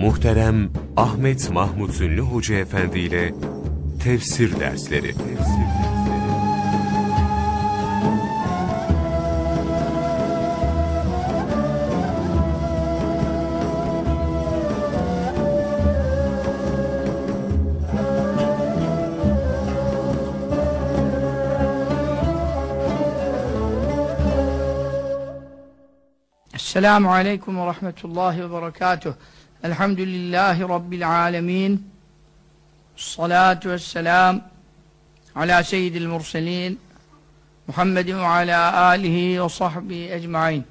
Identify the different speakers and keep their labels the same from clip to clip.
Speaker 1: Muhterem Ahmet Mahmut Ünlü Hoca Efendi ile Tefsir Dersleri
Speaker 2: Esselamu Aleyküm ve Rahmetullahi ve Berekatuh. Elhamdülillahi Rabbil Alemin. Salatu vesselam ala seyyidil murselin Muhammedin ve ala alihi ve sahbihi ecmain.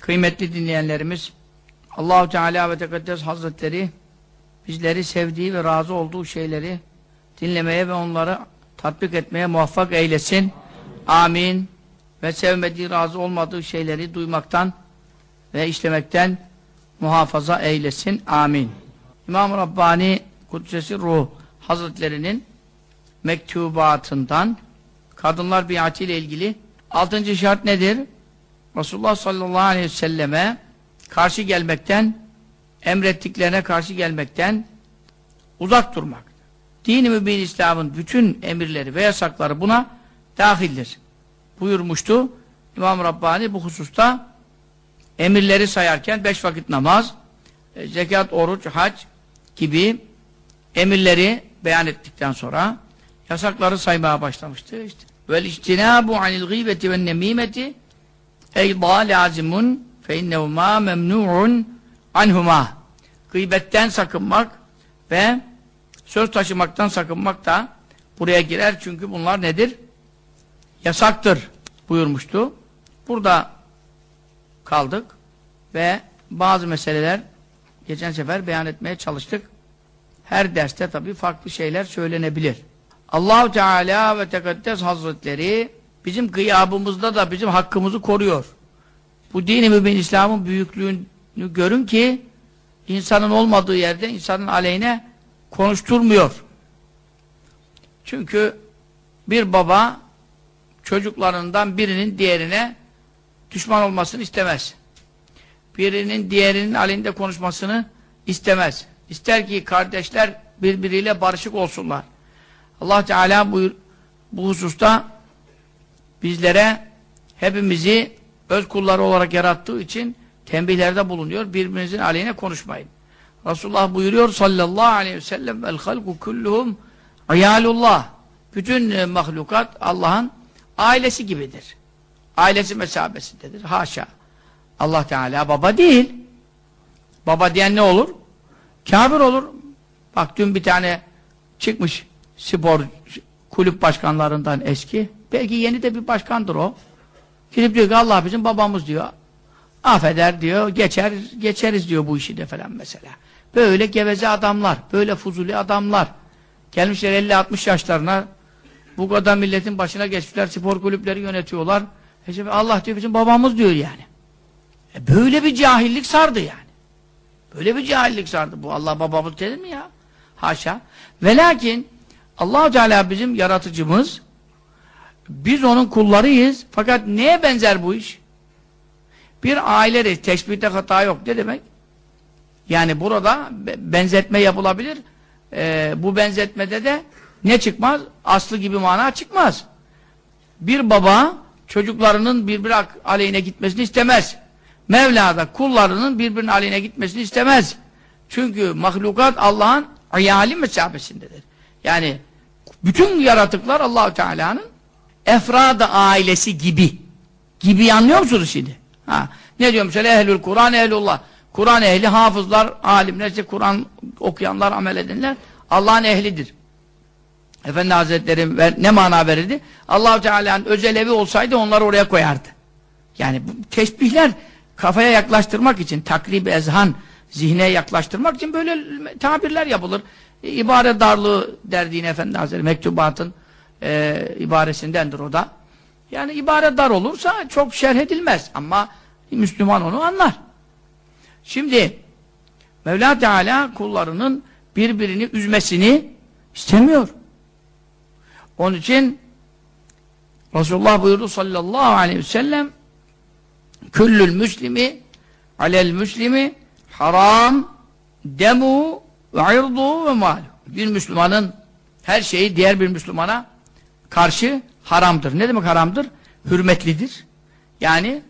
Speaker 2: Kıymetli dinleyenlerimiz, Allahu Teala ve Tekaddes Hazretleri bizleri sevdiği ve razı olduğu şeyleri dinlemeye ve onları tatbik etmeye muvaffak eylesin. Amin. Ve sevmediği, razı olmadığı şeyleri duymaktan ve işlemekten muhafaza eylesin. Amin. İmam Rabbani Kudsesi Ruh Hazretlerinin mektubatından kadınlar biatı ile ilgili altıncı şart nedir? Resulullah sallallahu aleyhi ve selleme karşı gelmekten emrettiklerine karşı gelmekten uzak durmak. Dini mübin İslam'ın bütün emirleri ve yasakları buna dahildir. Buyurmuştu İmam Rabbani bu hususta emirleri sayarken beş vakit namaz, e, zekat, oruç, hac gibi emirleri beyan ettikten sonra yasakları saymaya başlamıştı. İşte vel ictinabu anil gıybeti ve nemimeti eyda lazimun fe innehuma memnu'un anhuma gıybetten sakınmak ve söz taşımaktan sakınmak da buraya girer çünkü bunlar nedir? Yasaktır buyurmuştu. Burada kaldık ve bazı meseleler geçen sefer beyan etmeye çalıştık. Her derste tabii farklı şeyler söylenebilir. Allahu Teala ve Tekaddes Hazretleri bizim gıyabımızda da bizim hakkımızı koruyor. Bu dini mübin İslam'ın büyüklüğünü görün ki insanın olmadığı yerde insanın aleyhine konuşturmuyor. Çünkü bir baba çocuklarından birinin diğerine düşman olmasını istemez. Birinin diğerinin aleyhinde konuşmasını istemez. İster ki kardeşler birbiriyle barışık olsunlar. Allah Teala buyur, bu hususta bizlere hepimizi öz kulları olarak yarattığı için tembihlerde bulunuyor. Birbirinizin aleyhine konuşmayın. Resulullah buyuruyor sallallahu aleyhi ve sellem el halku kulluhum ayalullah. Bütün e, mahlukat Allah'ın ailesi gibidir. Ailesi mesabesindedir. Haşa. Allah Teala baba değil. Baba diyen ne olur? Kafir olur. Bak dün bir tane çıkmış spor kulüp başkanlarından eski. Belki yeni de bir başkandır o. Gidip diyor ki Allah bizim babamız diyor. Affeder diyor. Geçer, geçeriz diyor bu işi de falan mesela. Böyle geveze adamlar. Böyle fuzuli adamlar. Gelmişler 50-60 yaşlarına bu kadar milletin başına geçmişler, spor kulüpleri yönetiyorlar. Allah diyor bizim babamız diyor yani. E böyle bir cahillik sardı yani. Böyle bir cahillik sardı. Bu Allah babamız dedi mi ya? Haşa. Ve lakin allah Teala bizim yaratıcımız biz onun kullarıyız. Fakat neye benzer bu iş? Bir aile teşbihte hata yok. Ne demek? Yani burada benzetme yapılabilir. Ee, bu benzetmede de ne çıkmaz? Aslı gibi mana çıkmaz. Bir baba çocuklarının birbiri aleyhine gitmesini istemez. Mevla da kullarının birbirinin aleyhine gitmesini istemez. Çünkü mahlukat Allah'ın ayali mesabesindedir. Yani bütün yaratıklar Allahu Teala'nın efradı ailesi gibi. Gibi anlıyor musunuz şimdi? Ha. Ne diyor mesela ehlül Kur'an ehlullah. Kur'an ehli hafızlar, alimler, Kur'an okuyanlar, amel edenler Allah'ın ehlidir. Efendi Hazretleri ver, ne mana verirdi? Allahu Teala'nın özel evi olsaydı onları oraya koyardı. Yani bu teşbihler kafaya yaklaştırmak için, takrib ezhan, zihne yaklaştırmak için böyle tabirler yapılır. E, ibare darlığı derdiğine Efendi Hazretleri mektubatın e, ibaresindendir o da. Yani ibare dar olursa çok şerh edilmez ama Müslüman onu anlar. Şimdi Mevla Teala kullarının birbirini üzmesini istemiyor. Onun için Resulullah buyurdu sallallahu aleyhi ve sellem Küllül müslimi alel müslimi haram demu ve irdu ve mal. Bir Müslümanın her şeyi diğer bir Müslümana karşı haramdır. Ne demek haramdır? Hürmetlidir. Yani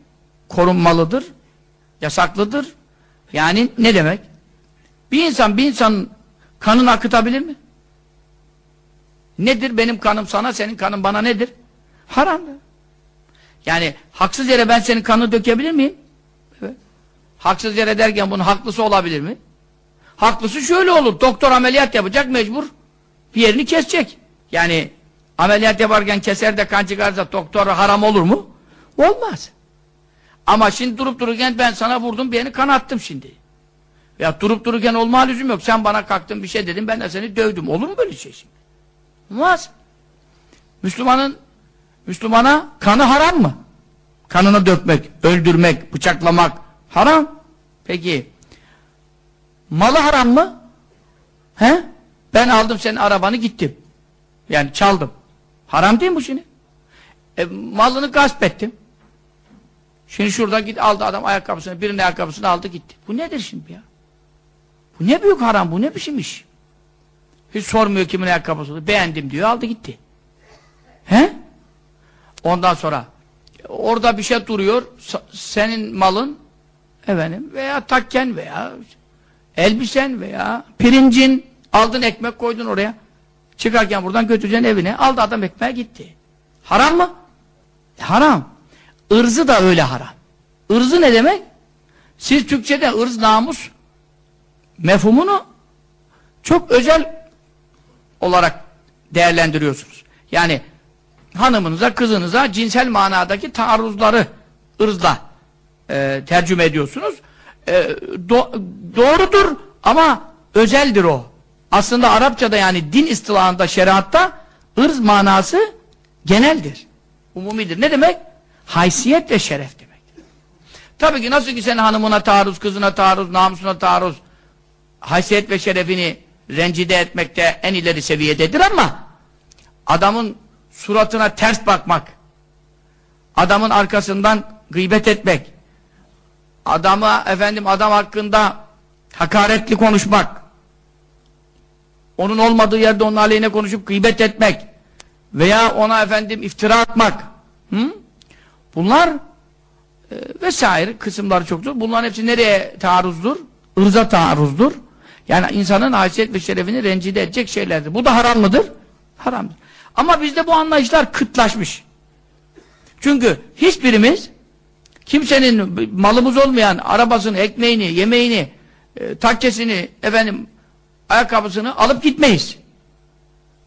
Speaker 2: korunmalıdır. Yasaklıdır. Yani ne demek? Bir insan bir insanın kanını akıtabilir mi? Nedir benim kanım sana, senin kanın bana nedir? Haramdır. Yani haksız yere ben senin kanını dökebilir miyim? Haksız yere derken bunun haklısı olabilir mi? Haklısı şöyle olur. Doktor ameliyat yapacak mecbur. Bir yerini kesecek. Yani ameliyat yaparken keser de kan çıkarsa doktora haram olur mu? Olmaz. Ama şimdi durup dururken ben sana vurdum yerini kan attım şimdi. Ya durup dururken olma lüzum yok. Sen bana kalktın bir şey dedin ben de seni dövdüm. Olur mu böyle şey şimdi? Olmaz. Müslümanın Müslümana kanı haram mı? Kanını dökmek, öldürmek, bıçaklamak haram. Peki malı haram mı? He? Ben aldım senin arabanı gittim. Yani çaldım. Haram değil mi bu şimdi? E, malını gasp ettim. Şimdi şurada git aldı adam ayakkabısını, birinin ayakkabısını aldı gitti. Bu nedir şimdi ya? Bu ne büyük haram, bu ne biçim iş? Hiç sormuyor kimin ayakkabısı. Beğendim diyor, aldı gitti. He? Ondan sonra orada bir şey duruyor, senin malın efendim veya takken veya elbisen veya pirincin aldın ekmek koydun oraya. Çıkarken buradan götüreceksin evine. Aldı adam ekmeğe gitti. Haram mı? E, haram. Irzı da öyle haram. Irzı ne demek? Siz Türkçe'de ırz namus mefhumunu çok özel olarak değerlendiriyorsunuz. Yani hanımınıza, kızınıza cinsel manadaki taarruzları ırzla e, tercüme ediyorsunuz. E, do doğrudur ama özeldir o. Aslında Arapçada yani din istilahında, şeriatta ırz manası geneldir. Umumidir. Ne demek? Haysiyet ve şeref demek. Tabii ki nasıl ki sen hanımına taarruz, kızına taarruz, namusuna taarruz, haysiyet ve şerefini rencide etmekte en ileri seviyededir ama adamın suratına ters bakmak, adamın arkasından gıybet etmek, adama efendim adam hakkında hakaretli konuşmak, onun olmadığı yerde onun aleyhine konuşup gıybet etmek veya ona efendim iftira atmak, hı? bunlar e, vesaire kısımları çoktur. Bunların hepsi nereye taarruzdur? Irza taarruzdur. Yani insanın haysiyet ve şerefini rencide edecek şeylerdir. Bu da haram mıdır? Haramdır. Ama bizde bu anlayışlar kıtlaşmış. Çünkü hiçbirimiz kimsenin malımız olmayan arabasını, ekmeğini, yemeğini, e, takkesini, efendim ayakkabısını alıp gitmeyiz.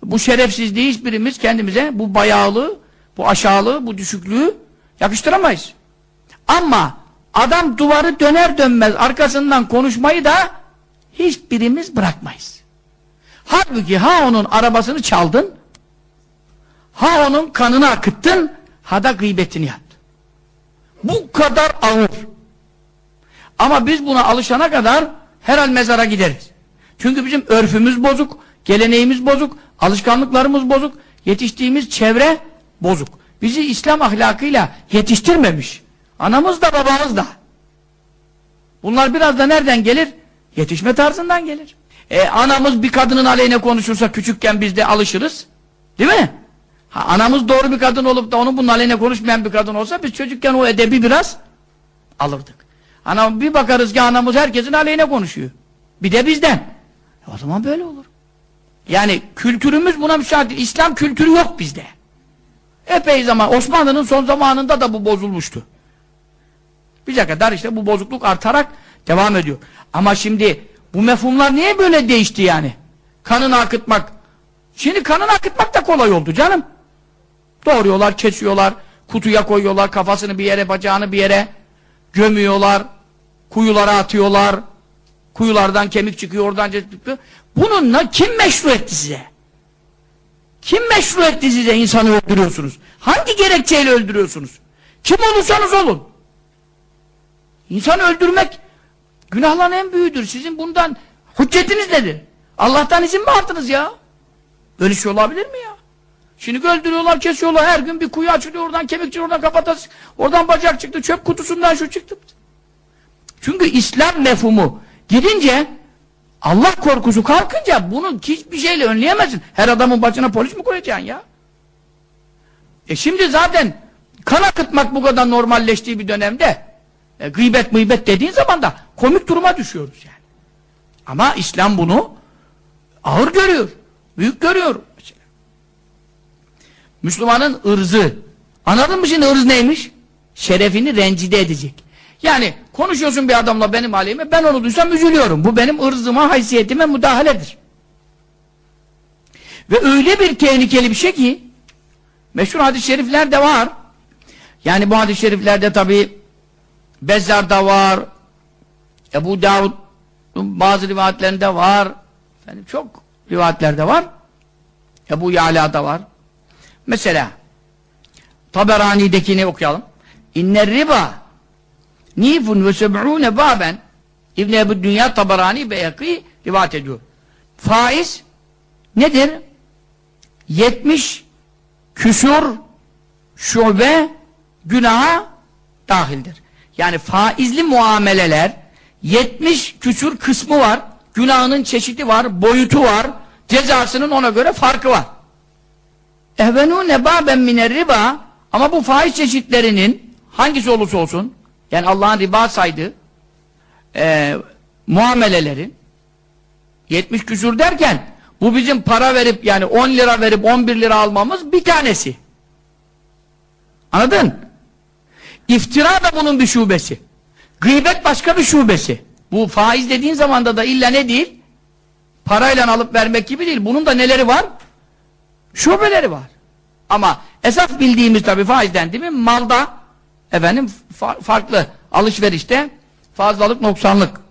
Speaker 2: Bu şerefsizliği hiçbirimiz kendimize bu bayağılığı, bu aşağılığı, bu düşüklüğü yakıştıramayız. Ama adam duvarı döner dönmez arkasından konuşmayı da hiçbirimiz bırakmayız. Halbuki ha onun arabasını çaldın, ha onun kanını akıttın, ha da gıybetini yaptın. Bu kadar ağır. Ama biz buna alışana kadar herhal mezara gideriz. Çünkü bizim örfümüz bozuk, geleneğimiz bozuk, alışkanlıklarımız bozuk, yetiştiğimiz çevre bozuk. Bizi İslam ahlakıyla yetiştirmemiş. Anamız da babamız da. Bunlar biraz da nereden gelir? Yetişme tarzından gelir. E, anamız bir kadının aleyhine konuşursa küçükken biz de alışırız. Değil mi? Ha, anamız doğru bir kadın olup da onun bunun aleyhine konuşmayan bir kadın olsa biz çocukken o edebi biraz alırdık. Ana bir bakarız ki anamız herkesin aleyhine konuşuyor. Bir de bizden. E, o zaman böyle olur. Yani kültürümüz buna müsaade. İslam kültürü yok bizde. Epey zaman Osmanlı'nın son zamanında da bu bozulmuştu. Bize kadar işte bu bozukluk artarak devam ediyor. Ama şimdi bu mefhumlar niye böyle değişti yani? Kanını akıtmak. Şimdi kanını akıtmak da kolay oldu canım. Doğruyorlar, kesiyorlar, kutuya koyuyorlar, kafasını bir yere, bacağını bir yere gömüyorlar, kuyulara atıyorlar, kuyulardan kemik çıkıyor, oradan çıkıyor. Bununla kim meşru etti size? Kim meşru etti size insanı öldürüyorsunuz? Hangi gerekçeyle öldürüyorsunuz? Kim olursanız olun. İnsan öldürmek günahların en büyüğüdür. Sizin bundan hüccetiniz nedir? Allah'tan izin mi aldınız ya? Böyle şey olabilir mi ya? Şimdi öldürüyorlar, kesiyorlar. Her gün bir kuyu açılıyor, oradan kemik çıkıyor, oradan kafatası, oradan bacak çıktı, çöp kutusundan şu çıktı. Çünkü İslam mefhumu gidince Allah korkusu kalkınca bunu hiçbir şeyle önleyemezsin. Her adamın başına polis mi koyacaksın ya? E şimdi zaten kan akıtmak bu kadar normalleştiği bir dönemde e, gıybet mıybet dediğin zaman da komik duruma düşüyoruz yani. Ama İslam bunu ağır görüyor. Büyük görüyor. Mesela. Müslümanın ırzı. Anladın mı şimdi ırz neymiş? Şerefini rencide edecek. Yani konuşuyorsun bir adamla benim aleyhime ben onu duysam üzülüyorum. Bu benim ırzıma, haysiyetime müdahaledir. Ve öyle bir tehlikeli bir şey ki meşhur hadis-i şerifler de var. Yani bu hadis-i şeriflerde tabi Bezzar'da var Ebu Davud bazı rivayetlerinde var. Efendim, çok rivayetlerde var. Ebu Yala'da var. Mesela Taberani'dekini okuyalım. İnner riba nifun ve seb'ûne baben İbn Ebu Dünya Taberani Beyakî rivayet ediyor. Faiz nedir? 70 küsur şube günaha dahildir. Yani faizli muameleler 70 küsur kısmı var. Günahının çeşidi var, boyutu var. Cezasının ona göre farkı var. Ehvenûne bâben miner riba ama bu faiz çeşitlerinin hangisi olursa olsun yani Allah'ın riba saydığı e, muamelelerin 70 küsur derken bu bizim para verip yani 10 lira verip 11 lira almamız bir tanesi. Anladın? İftira da bunun bir şubesi. Gıybet başka bir şubesi. Bu faiz dediğin zamanda da illa ne değil? Parayla alıp vermek gibi değil. Bunun da neleri var? Şubeleri var. Ama esas bildiğimiz tabii faizden değil mi? Malda efendim fa farklı alışverişte fazlalık noksanlık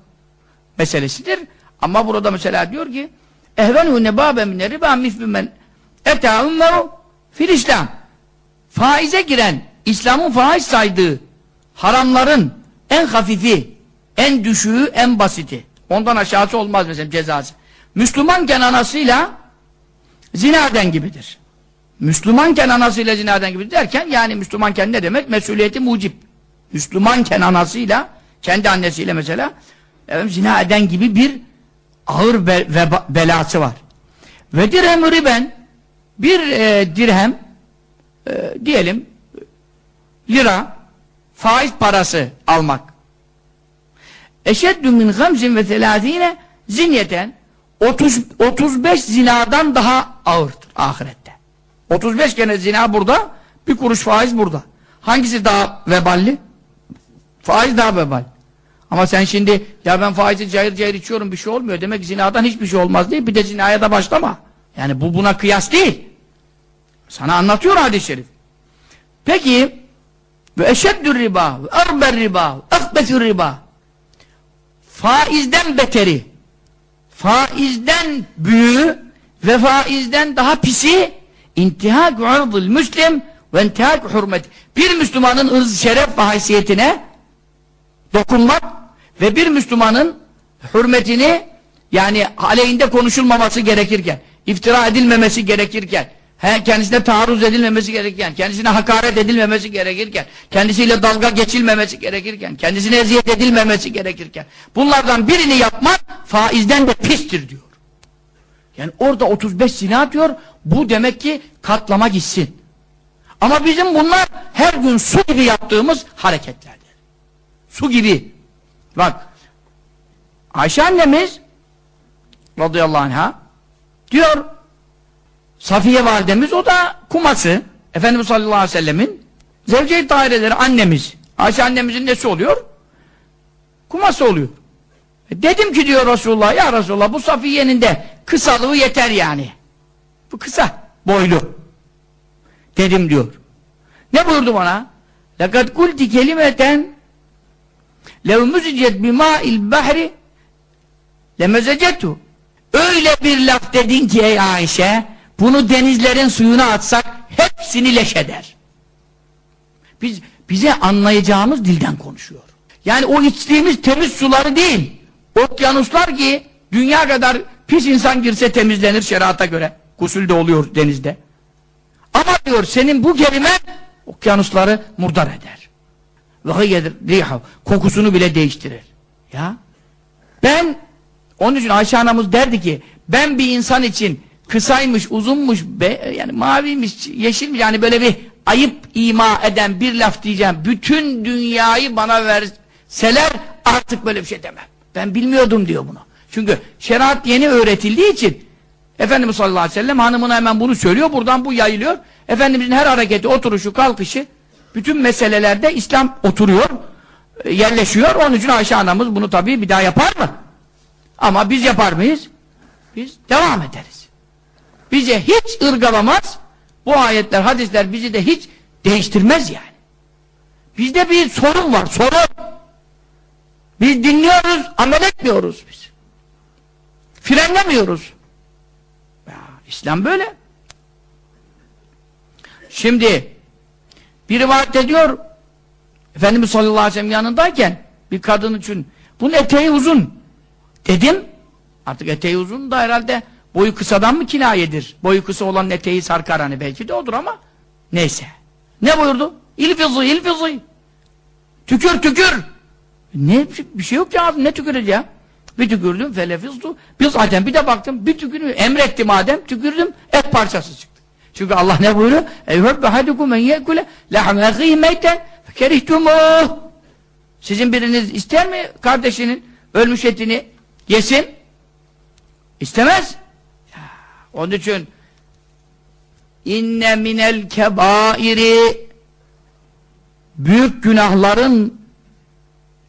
Speaker 2: meselesidir. Ama burada mesela diyor ki ehvenhu nebabe mine riba mifbimen etâhummeru fil İslam faize giren İslam'ın faiz saydığı haramların en hafifi, en düşüğü, en basiti. Ondan aşağısı olmaz mesela cezası. Müslümanken anasıyla zinaden gibidir. Müslümanken anasıyla zinaden gibi derken yani Müslümanken ne demek? Mesuliyeti mucip. Müslümanken anasıyla kendi annesiyle mesela evet, zina eden gibi bir ağır be, ve belası var. Ve dirhem riben bir e, dirhem e, diyelim lira faiz parası almak. Eşeddü min gamzin ve telâzine zinyeten 30, 35 zinadan daha ağırdır ahirette. 35 kere zina burada, bir kuruş faiz burada. Hangisi daha veballi? Faiz daha vebal. Ama sen şimdi ya ben faizi cayır cayır içiyorum bir şey olmuyor. Demek zinadan hiçbir şey olmaz değil. Bir de zinaya da başlama. Yani bu buna kıyas değil. Sana anlatıyor hadis-i şerif. Peki ve eşeddür riba ve erber riba ve akbetür riba. Faizden beteri faizden büyüğü ve faizden daha pisi intihak urdul müslim ve intihak hürmet. Bir Müslümanın ırz şeref ve haysiyetine dokunmak ve bir Müslümanın hürmetini yani aleyhinde konuşulmaması gerekirken iftira edilmemesi gerekirken He, kendisine taarruz edilmemesi gerekirken, kendisine hakaret edilmemesi gerekirken, kendisiyle dalga geçilmemesi gerekirken, kendisine eziyet edilmemesi gerekirken, bunlardan birini yapmak faizden de pistir diyor. Yani orada 35 zina diyor, bu demek ki katlama gitsin. Ama bizim bunlar her gün su gibi yaptığımız hareketlerdir. Su gibi. Bak, Ayşe annemiz radıyallahu anh'a diyor, Safiye validemiz o da kuması. Efendimiz sallallahu aleyhi ve sellemin zevce daireleri annemiz. Ayşe annemizin nesi oluyor? Kuması oluyor. E dedim ki diyor Resulullah ya Resulullah bu Safiye'nin de kısalığı yeter yani. Bu kısa boylu. Dedim diyor. Ne buyurdu bana? Lekad kulti kelimeten lev müzicet bima il bahri lemezecetu. Öyle bir laf dedin ki ey Ayşe bunu denizlerin suyuna atsak hepsini leş eder. Biz, bize anlayacağımız dilden konuşuyor. Yani o içtiğimiz temiz suları değil, okyanuslar ki dünya kadar pis insan girse temizlenir şerata göre. Gusül de oluyor denizde. Ama diyor senin bu kelime okyanusları murdar eder. Kokusunu bile değiştirir. Ya ben Onun için Ayşe anamız derdi ki ben bir insan için kısaymış, uzunmuş, be, yani maviymiş, yeşilmiş yani böyle bir ayıp ima eden bir laf diyeceğim. Bütün dünyayı bana verseler artık böyle bir şey demem. Ben bilmiyordum diyor bunu. Çünkü şeriat yeni öğretildiği için Efendimiz sallallahu aleyhi ve sellem hanımına hemen bunu söylüyor. Buradan bu yayılıyor. Efendimizin her hareketi, oturuşu, kalkışı bütün meselelerde İslam oturuyor, yerleşiyor. Onun için Ayşe anamız bunu tabii bir daha yapar mı? Ama biz yapar mıyız? Biz devam ederiz. Bize hiç ırgalamaz. Bu ayetler, hadisler bizi de hiç değiştirmez yani. Bizde bir sorun var, sorun. Biz dinliyoruz, amel etmiyoruz biz. Frenlemiyoruz. Ya, İslam böyle. Şimdi bir rivayet ediyor Efendimiz sallallahu aleyhi ve sellem yanındayken bir kadın için bunun eteği uzun dedim artık eteği uzun da herhalde boyu kısadan mı kinayedir? Boyu kısa olan eteği sarkar hani. Belki de odur ama neyse. Ne buyurdu? İlfizı ilfizı tükür tükür. Ne bir şey yok ya ne tüküreceğim bir tükürdüm felefizdu bir zaten bir de baktım bir tükürüm emretti madem tükürdüm et parçası çıktı. Çünkü Allah ne buyuruyor? Eyhebbe hadukum en yekule lahme ahihi meyten Kerihtumuh. Sizin biriniz ister mi kardeşinin ölmüş etini yesin? İstemez. Onun için inne minel kebairi büyük günahların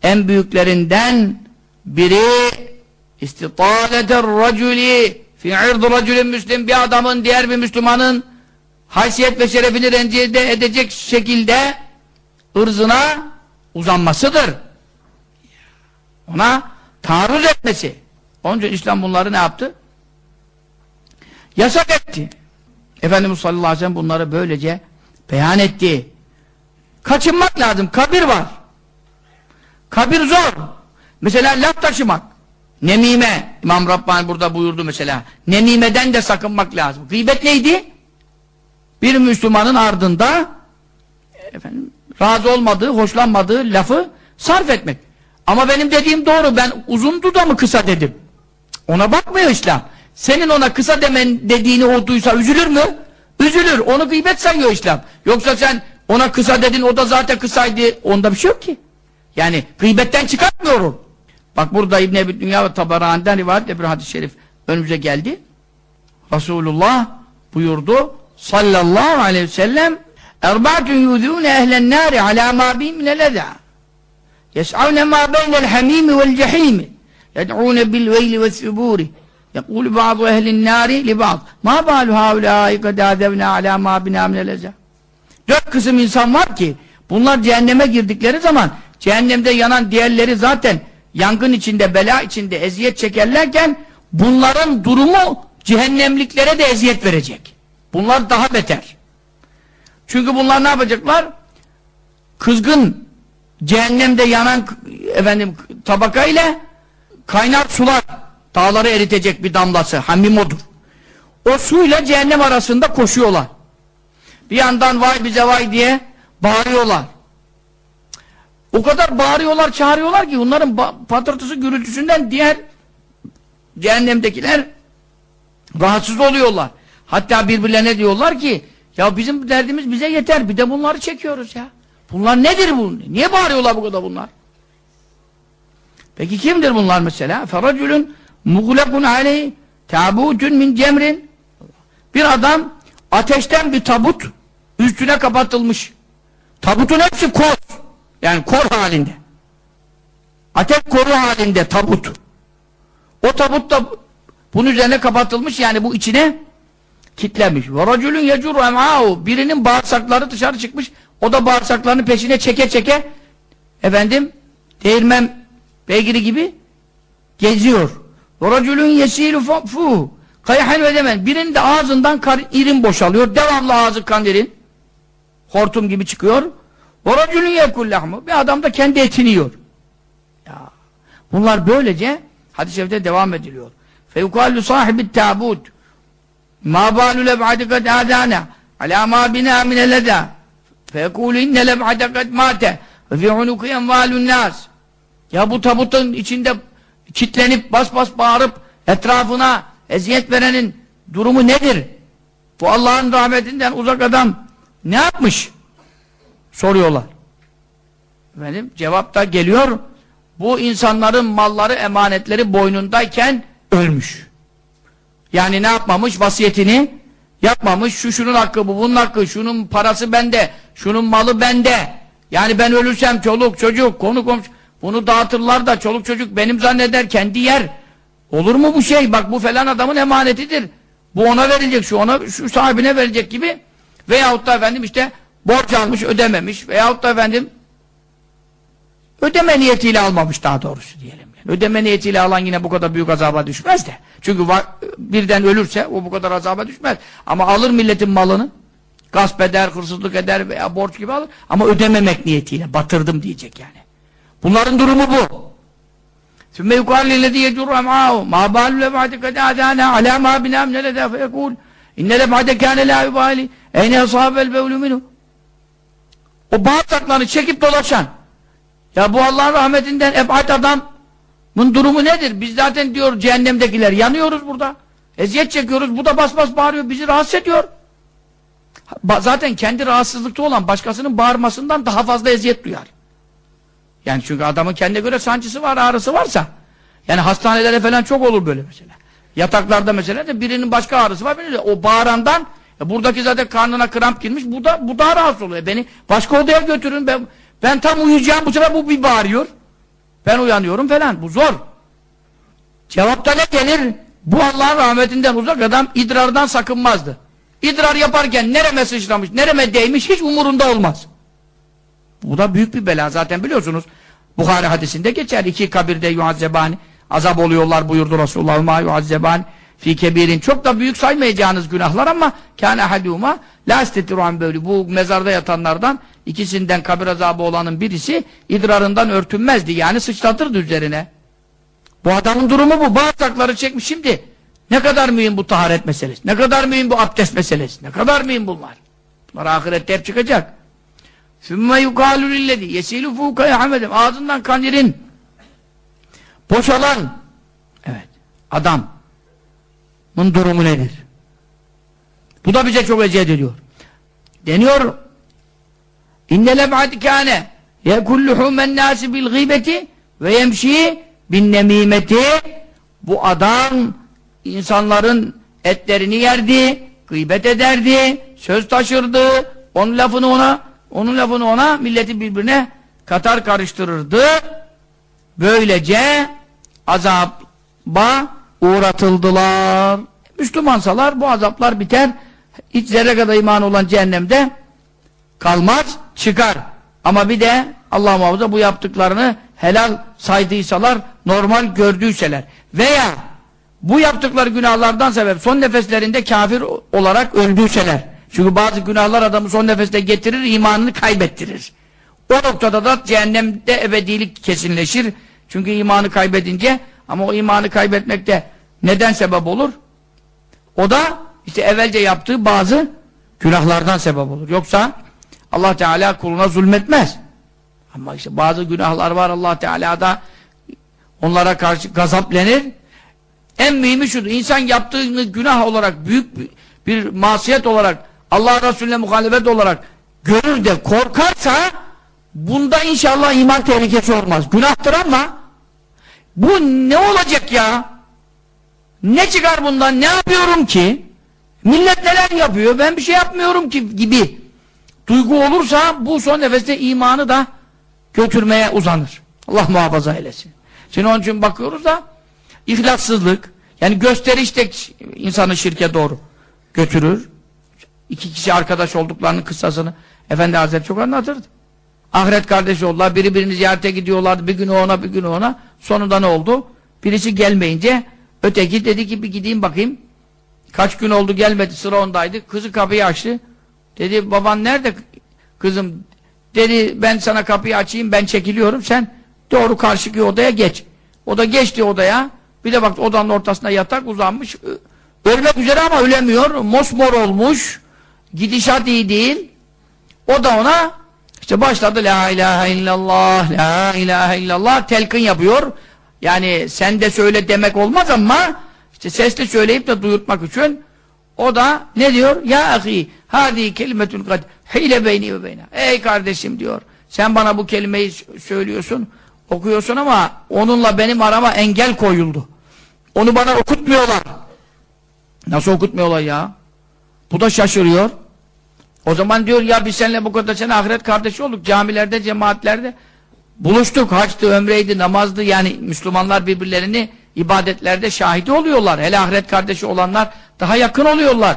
Speaker 2: en büyüklerinden biri istitaleter raculi fi ird raculin müslim bir adamın diğer bir Müslümanın haysiyet ve şerefini rencide edecek şekilde ırzına uzanmasıdır. Ona taarruz etmesi. Onun için İslam bunları ne yaptı? Yasak etti. Efendimiz sallallahu aleyhi ve sellem bunları böylece beyan etti. Kaçınmak lazım. Kabir var. Kabir zor. Mesela laf taşımak. Nemime. İmam Rabbani burada buyurdu mesela. Nemimeden de sakınmak lazım. Gıybet neydi? Bir Müslümanın ardında efendim razı olmadığı, hoşlanmadığı lafı sarf etmek. Ama benim dediğim doğru. Ben uzundu da mı kısa dedim. Ona bakmıyor İslam. Senin ona kısa demen dediğini o duysa üzülür mü? Üzülür. Onu gıybet sayıyor İslam. Yoksa sen ona kısa dedin o da zaten kısaydı. Onda bir şey yok ki. Yani gıybetten çıkartmıyorum. Bak burada İbn Ebi Dünya ve Tabarani'den rivayet bir hadis-i şerif önümüze geldi. Resulullah buyurdu sallallahu aleyhi ve sellem Erbatun yudûne ehlen nâri alâ mâ bî minel edâ. Yes'avne mâ beynel hamîmi vel cehîmi. Yed'ûne bil veyli ve thubûri. Nâri li ba'd. Mâ bâlu hâulâi kad âzevnâ alâ mâ binâ minel ezâ. Dört kısım insan var ki bunlar cehenneme girdikleri zaman cehennemde yanan diğerleri zaten yangın içinde, bela içinde eziyet çekerlerken bunların durumu cehennemliklere de eziyet verecek. Bunlar daha beter. Çünkü bunlar ne yapacaklar? Kızgın cehennemde yanan efendim tabaka ile kaynar sular dağları eritecek bir damlası hamim odur. O suyla cehennem arasında koşuyorlar. Bir yandan vay bize vay diye bağırıyorlar. O kadar bağırıyorlar, çağırıyorlar ki onların patırtısı gürültüsünden diğer cehennemdekiler rahatsız oluyorlar. Hatta birbirlerine diyorlar ki ya bizim derdimiz bize yeter. Bir de bunları çekiyoruz ya. Bunlar nedir bu? Niye bağırıyorlar bu kadar bunlar? Peki kimdir bunlar mesela? Feracülün muğlekun aleyh tabutun min cemrin bir adam ateşten bir tabut üstüne kapatılmış. Tabutun hepsi kor. Yani kor halinde. Ateş koru halinde tabut. O tabut da bunun üzerine kapatılmış yani bu içine kitlemiş. Ve racülün yecuru em'âhu. Birinin bağırsakları dışarı çıkmış. O da bağırsaklarını peşine çeke çeke efendim değirmen beygiri gibi geziyor. Racülün yesîlü fuhu. Kayhan ve demen. Birinin de ağzından kar, irin boşalıyor. Devamlı ağzı kan irin. Hortum gibi çıkıyor. Racülün yekullahmu. Bir adam da kendi etini yiyor. Ya. Bunlar böylece hadis-i şerifte devam ediliyor. Tabut. Ma balu leb'adi kad adana ala ma bina minel eda fekulu inne leb'adi kad mate ve fi unuku envalun nas ya bu tabutun içinde kitlenip bas bas bağırıp etrafına eziyet verenin durumu nedir? Bu Allah'ın rahmetinden uzak adam ne yapmış? Soruyorlar. Efendim cevap da geliyor. Bu insanların malları, emanetleri boynundayken ölmüş. Yani ne yapmamış? Vasiyetini yapmamış. Şu şunun hakkı, bu bunun hakkı, şunun parası bende, şunun malı bende. Yani ben ölürsem çoluk, çocuk, konu komşu bunu dağıtırlar da çoluk çocuk benim zanneder, kendi yer. Olur mu bu şey? Bak bu falan adamın emanetidir. Bu ona verilecek, şu ona, şu sahibine verecek gibi. Veyahut da efendim işte borç almış, ödememiş. Veyahut da efendim ödeme niyetiyle almamış daha doğrusu diyelim. Yani ödeme niyetiyle alan yine bu kadar büyük azaba düşmez de. Çünkü birden ölürse o bu kadar azaba düşmez. Ama alır milletin malını, gasp eder, hırsızlık eder veya borç gibi alır. Ama ödememek niyetiyle batırdım diyecek yani. Bunların durumu bu. Sümme yukallillezi yecurra ma'ahu ma ba'lu lefati kade adana ala ma binam ne leda feyekul inne lefate kâne la yubali eyne sahabel bevlü minu o bağırsaklarını çekip dolaşan ya bu Allah'ın rahmetinden ebat adam bunun durumu nedir? Biz zaten diyor cehennemdekiler yanıyoruz burada. Eziyet çekiyoruz. Bu da bas bas bağırıyor. Bizi rahatsız ediyor. Zaten kendi rahatsızlıkta olan başkasının bağırmasından daha fazla eziyet duyar. Yani çünkü adamın kendine göre sancısı var, ağrısı varsa. Yani hastanelere falan çok olur böyle mesela. Yataklarda mesela de birinin başka ağrısı var. Birinin o bağırandan e buradaki zaten karnına kramp girmiş. Bu da bu daha rahatsız oluyor. Beni başka odaya götürün. Ben, ben tam uyuyacağım. Bu sefer bu bir bağırıyor. Ben uyanıyorum falan. Bu zor. Cevapta ne gelir? Bu Allah'ın rahmetinden uzak adam idrardan sakınmazdı. İdrar yaparken nereme sıçramış, nereme değmiş hiç umurunda olmaz. Bu da büyük bir bela zaten biliyorsunuz. Buhari hadisinde geçer. iki kabirde yuazzebani azap oluyorlar buyurdu Resulullah ma yuazzebani fi kebirin. Çok da büyük saymayacağınız günahlar ama kâne hadûmâ la istetiruhan böyle. Bu mezarda yatanlardan ikisinden kabir azabı olanın birisi idrarından örtünmezdi. Yani sıçratırdı üzerine. Bu adamın durumu bu. Bağırsakları çekmiş şimdi. Ne kadar mühim bu taharet meselesi? Ne kadar mühim bu abdest meselesi? Ne kadar mühim bunlar? Bunlar ahirette hep çıkacak. Sümme yukalü lillezi yesilü fukaya hamedem. Ağzından kanirin boşalan evet adam bunun durumu nedir? Bu da bize çok eziyet ediyor. Deniyor inne leb'at kâne yekulluhumen nâsi bil gıybeti ve yemşi bin nemimeti bu adam insanların etlerini yerdi, gıybet ederdi, söz taşırdı, onun lafını ona onun lafını ona milleti birbirine katar karıştırırdı. Böylece azaba uğratıldılar. Müslümansalar bu azaplar biter. Hiç zerre kadar iman olan cehennemde kalmaz, çıkar. Ama bir de Allah muhafaza bu yaptıklarını helal saydıysalar, normal gördüyseler veya bu yaptıkları günahlardan sebep son nefeslerinde kafir olarak öldüyseler. Çünkü bazı günahlar adamı son nefeste getirir, imanını kaybettirir. O noktada da cehennemde ebedilik kesinleşir. Çünkü imanı kaybedince ama o imanı kaybetmekte neden sebep olur? O da işte evvelce yaptığı bazı günahlardan sebep olur. Yoksa Allah Teala kuluna zulmetmez. Ama işte bazı günahlar var Allah Teala da onlara karşı gazaplenir. En mühimi şudur. İnsan yaptığını günah olarak büyük bir masiyet olarak Allah Resulüne muhalefet olarak görür de korkarsa bunda inşallah iman tehlikesi olmaz. Günahtır ama bu ne olacak ya? Ne çıkar bundan? Ne yapıyorum ki? Millet neler yapıyor? Ben bir şey yapmıyorum ki gibi duygu olursa bu son nefeste imanı da götürmeye uzanır. Allah muhafaza eylesin. Şimdi onun için bakıyoruz da ihlassızlık yani gösteriş de insanı şirke doğru götürür. İki kişi arkadaş olduklarının kıssasını Efendi Hazretleri çok anlatırdı. Ahiret kardeşi oldular. Biri birini ziyarete gidiyorlardı. Bir gün ona bir gün ona. Sonunda ne oldu? Birisi gelmeyince öteki dedi ki bir gideyim bakayım. Kaç gün oldu gelmedi. Sıra ondaydı. Kızı kapıyı açtı. Dedi baban nerede kızım? Dedi ben sana kapıyı açayım ben çekiliyorum. Sen doğru karşıki odaya geç. O da geçti odaya. Bir de bak odanın ortasında yatak uzanmış. Ölmek üzere ama ölemiyor. Mosmor olmuş. Gidişat iyi değil. O da ona işte başladı La ilahe illallah, La ilahe illallah telkin yapıyor. Yani sen de söyle demek olmaz ama işte sesli söyleyip de duyurtmak için o da ne diyor? Ya ahi hadi kelimetül kad hile beyni ve beyne. Ey kardeşim diyor. Sen bana bu kelimeyi söylüyorsun, okuyorsun ama onunla benim arama engel koyuldu. Onu bana okutmuyorlar. Nasıl okutmuyorlar ya? Bu da şaşırıyor. O zaman diyor ya biz seninle bu kadar sene ahiret kardeşi olduk. Camilerde, cemaatlerde buluştuk. Haçtı, ömreydi, namazdı. Yani Müslümanlar birbirlerini ibadetlerde şahidi oluyorlar. Hele ahiret kardeşi olanlar daha yakın oluyorlar.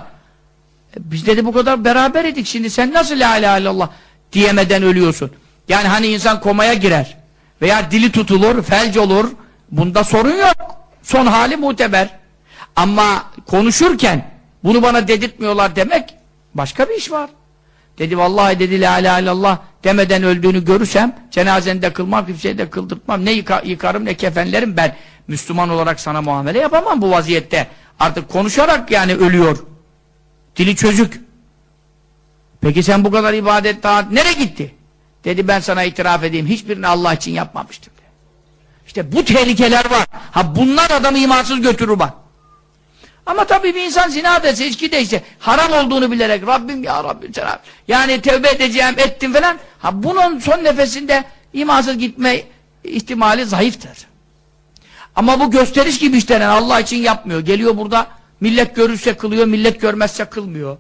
Speaker 2: E, biz dedi bu kadar beraber idik. Şimdi sen nasıl la ilahe illallah diyemeden ölüyorsun? Yani hani insan komaya girer. Veya dili tutulur, felç olur. Bunda sorun yok. Son hali muteber. Ama konuşurken bunu bana dedirtmiyorlar demek başka bir iş var. Dedi vallahi dedi la ilahe illallah demeden öldüğünü görürsem cenazeni de kılmam, kimseye de kıldırtmam. Ne yıka, yıkarım ne kefenlerim ben. Müslüman olarak sana muamele yapamam bu vaziyette. Artık konuşarak yani ölüyor. Dili çözük. Peki sen bu kadar ibadet daha nereye gitti? Dedi ben sana itiraf edeyim hiçbirini Allah için yapmamıştım. İşte bu tehlikeler var. Ha bunlar adamı imansız götürür bak. Ama tabii bir insan zina dese, içki de haram olduğunu bilerek Rabbim ya Rabbim sen yani tevbe edeceğim ettim falan. Ha bunun son nefesinde imansız gitme ihtimali zayıftır. Ama bu gösteriş gibi işlenen Allah için yapmıyor. Geliyor burada millet görürse kılıyor, millet görmezse kılmıyor.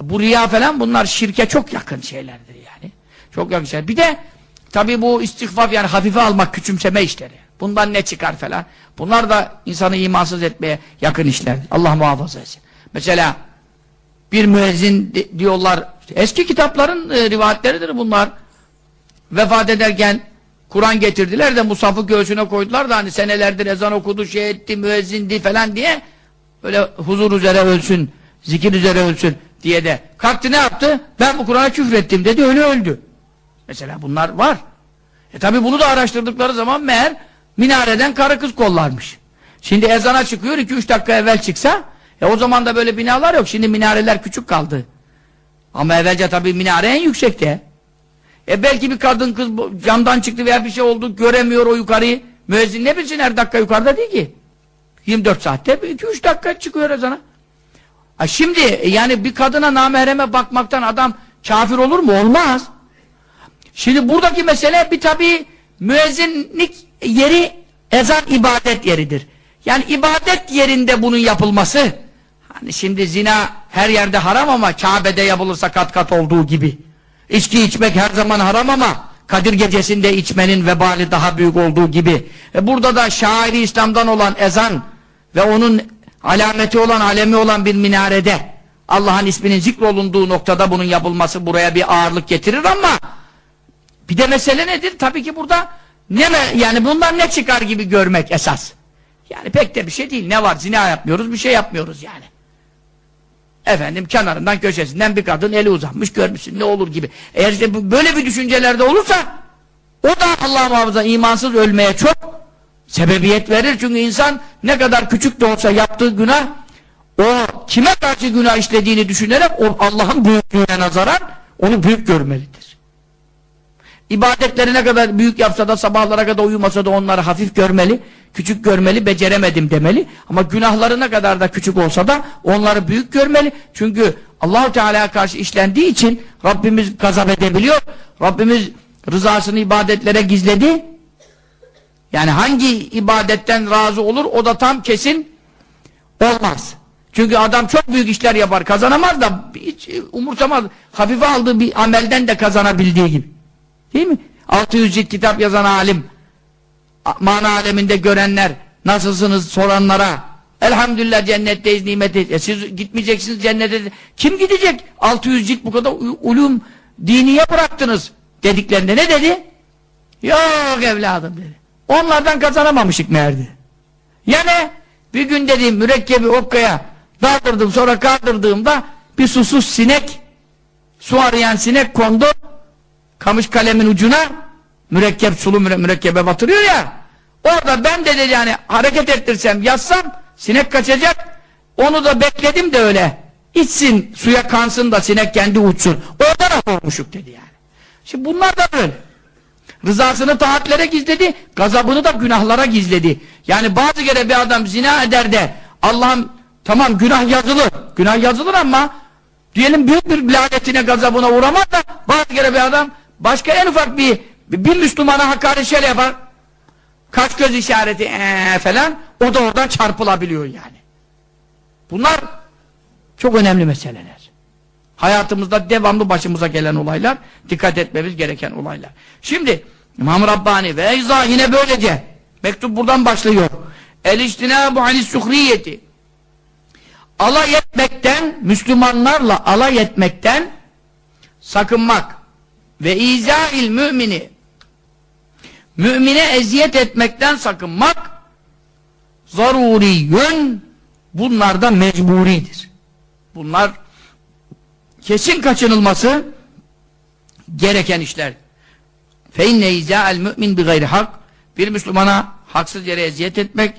Speaker 2: Bu riya falan bunlar şirke çok yakın şeylerdir yani. Çok yakın şeyler. Bir de tabii bu istikfaf yani hafife almak, küçümseme işleri. Bundan ne çıkar falan. Bunlar da insanı imansız etmeye yakın işler. Allah muhafaza etsin. Mesela bir müezzin diyorlar, eski kitapların e, rivayetleridir bunlar. Vefat ederken Kur'an getirdiler de Musaf'ı göğsüne koydular da hani senelerdir ezan okudu, şey etti, müezzindi falan diye öyle huzur üzere ölsün, zikir üzere ölsün diye de kalktı ne yaptı? Ben bu Kur'an'a küfrettim dedi, öyle öldü. Mesela bunlar var. E tabi bunu da araştırdıkları zaman meğer minareden karı kız kollarmış. Şimdi ezana çıkıyor 2-3 dakika evvel çıksa e o zaman da böyle binalar yok. Şimdi minareler küçük kaldı. Ama evvelce tabii minare en yüksekte. E belki bir kadın kız camdan çıktı veya bir şey oldu göremiyor o yukarıyı. Müezzin ne bilsin her dakika yukarıda değil ki. 24 saatte 2-3 dakika çıkıyor ezana. Ha şimdi e, yani bir kadına namehreme bakmaktan adam kafir olur mu? Olmaz. Şimdi buradaki mesele bir tabii müezzinlik yeri ezan ibadet yeridir. Yani ibadet yerinde bunun yapılması hani şimdi zina her yerde haram ama Kabe'de yapılırsa kat kat olduğu gibi. İçki içmek her zaman haram ama Kadir gecesinde içmenin vebali daha büyük olduğu gibi. E burada da şairi İslam'dan olan ezan ve onun alameti olan, alemi olan bir minarede Allah'ın isminin zikrolunduğu noktada bunun yapılması buraya bir ağırlık getirir ama bir de mesele nedir? Tabii ki burada ne yani bundan ne çıkar gibi görmek esas. Yani pek de bir şey değil. Ne var? Zina yapmıyoruz, bir şey yapmıyoruz yani. Efendim kenarından köşesinden bir kadın eli uzanmış görmüşsün ne olur gibi. Eğer işte böyle bir düşüncelerde olursa o da Allah muhafaza imansız ölmeye çok sebebiyet verir. Çünkü insan ne kadar küçük de olsa yaptığı günah o kime karşı günah işlediğini düşünerek Allah'ın büyüklüğüne nazaran onu büyük görmelidir. İbadetleri ne kadar büyük yapsa da sabahlara kadar uyumasa da onları hafif görmeli, küçük görmeli, beceremedim demeli. Ama günahları ne kadar da küçük olsa da onları büyük görmeli. Çünkü Allahu Teala'ya karşı işlendiği için Rabbimiz gazap edebiliyor. Rabbimiz rızasını ibadetlere gizledi. Yani hangi ibadetten razı olur o da tam kesin olmaz. Çünkü adam çok büyük işler yapar kazanamaz da hiç umursamaz. Hafife aldığı bir amelden de kazanabildiği gibi. Değil mi? 600 cilt kitap yazan alim mana aleminde görenler nasılsınız soranlara elhamdülillah cennetteyiz nimetteyiz. E siz gitmeyeceksiniz cennete. Kim gidecek? 600 cilt bu kadar ulum diniye bıraktınız dediklerinde ne dedi? Yok evladım dedi. Onlardan kazanamamışık meğerdi. Yani bir gün dediğim mürekkebi okkaya daldırdım sonra kaldırdığımda bir susuz sinek su arayan sinek kondu kamış kalemin ucuna mürekkep sulu mürekkebe batırıyor ya. Orada ben de, de yani hareket ettirsem yazsam sinek kaçacak. Onu da bekledim de öyle. İçsin suya kansın da sinek kendi uçsun. Oradan olmuşuk dedi yani. Şimdi bunlar da böyle. Rızasını taatlere gizledi, gazabını da günahlara gizledi. Yani bazı kere bir adam zina eder de Allah'ım tamam günah yazılır. Günah yazılır ama diyelim büyük bir lanetine gazabına uğramaz da bazı kere bir adam başka en ufak bir bir Müslümana hakaret şöyle yapar. Kaç göz işareti ee falan o da oradan çarpılabiliyor yani. Bunlar çok önemli meseleler. Hayatımızda devamlı başımıza gelen olaylar, dikkat etmemiz gereken olaylar. Şimdi İmam Rabbani ve izah yine böylece mektup buradan başlıyor. El istinabu anis suhriyeti alay etmekten, Müslümanlarla alay etmekten sakınmak ve izail mümini mümine eziyet etmekten sakınmak zaruriyün bunlar mecburidir. Bunlar kesin kaçınılması gereken işler. Fe inne izâ'el mü'min bi gayri hak bir Müslümana haksız yere eziyet etmek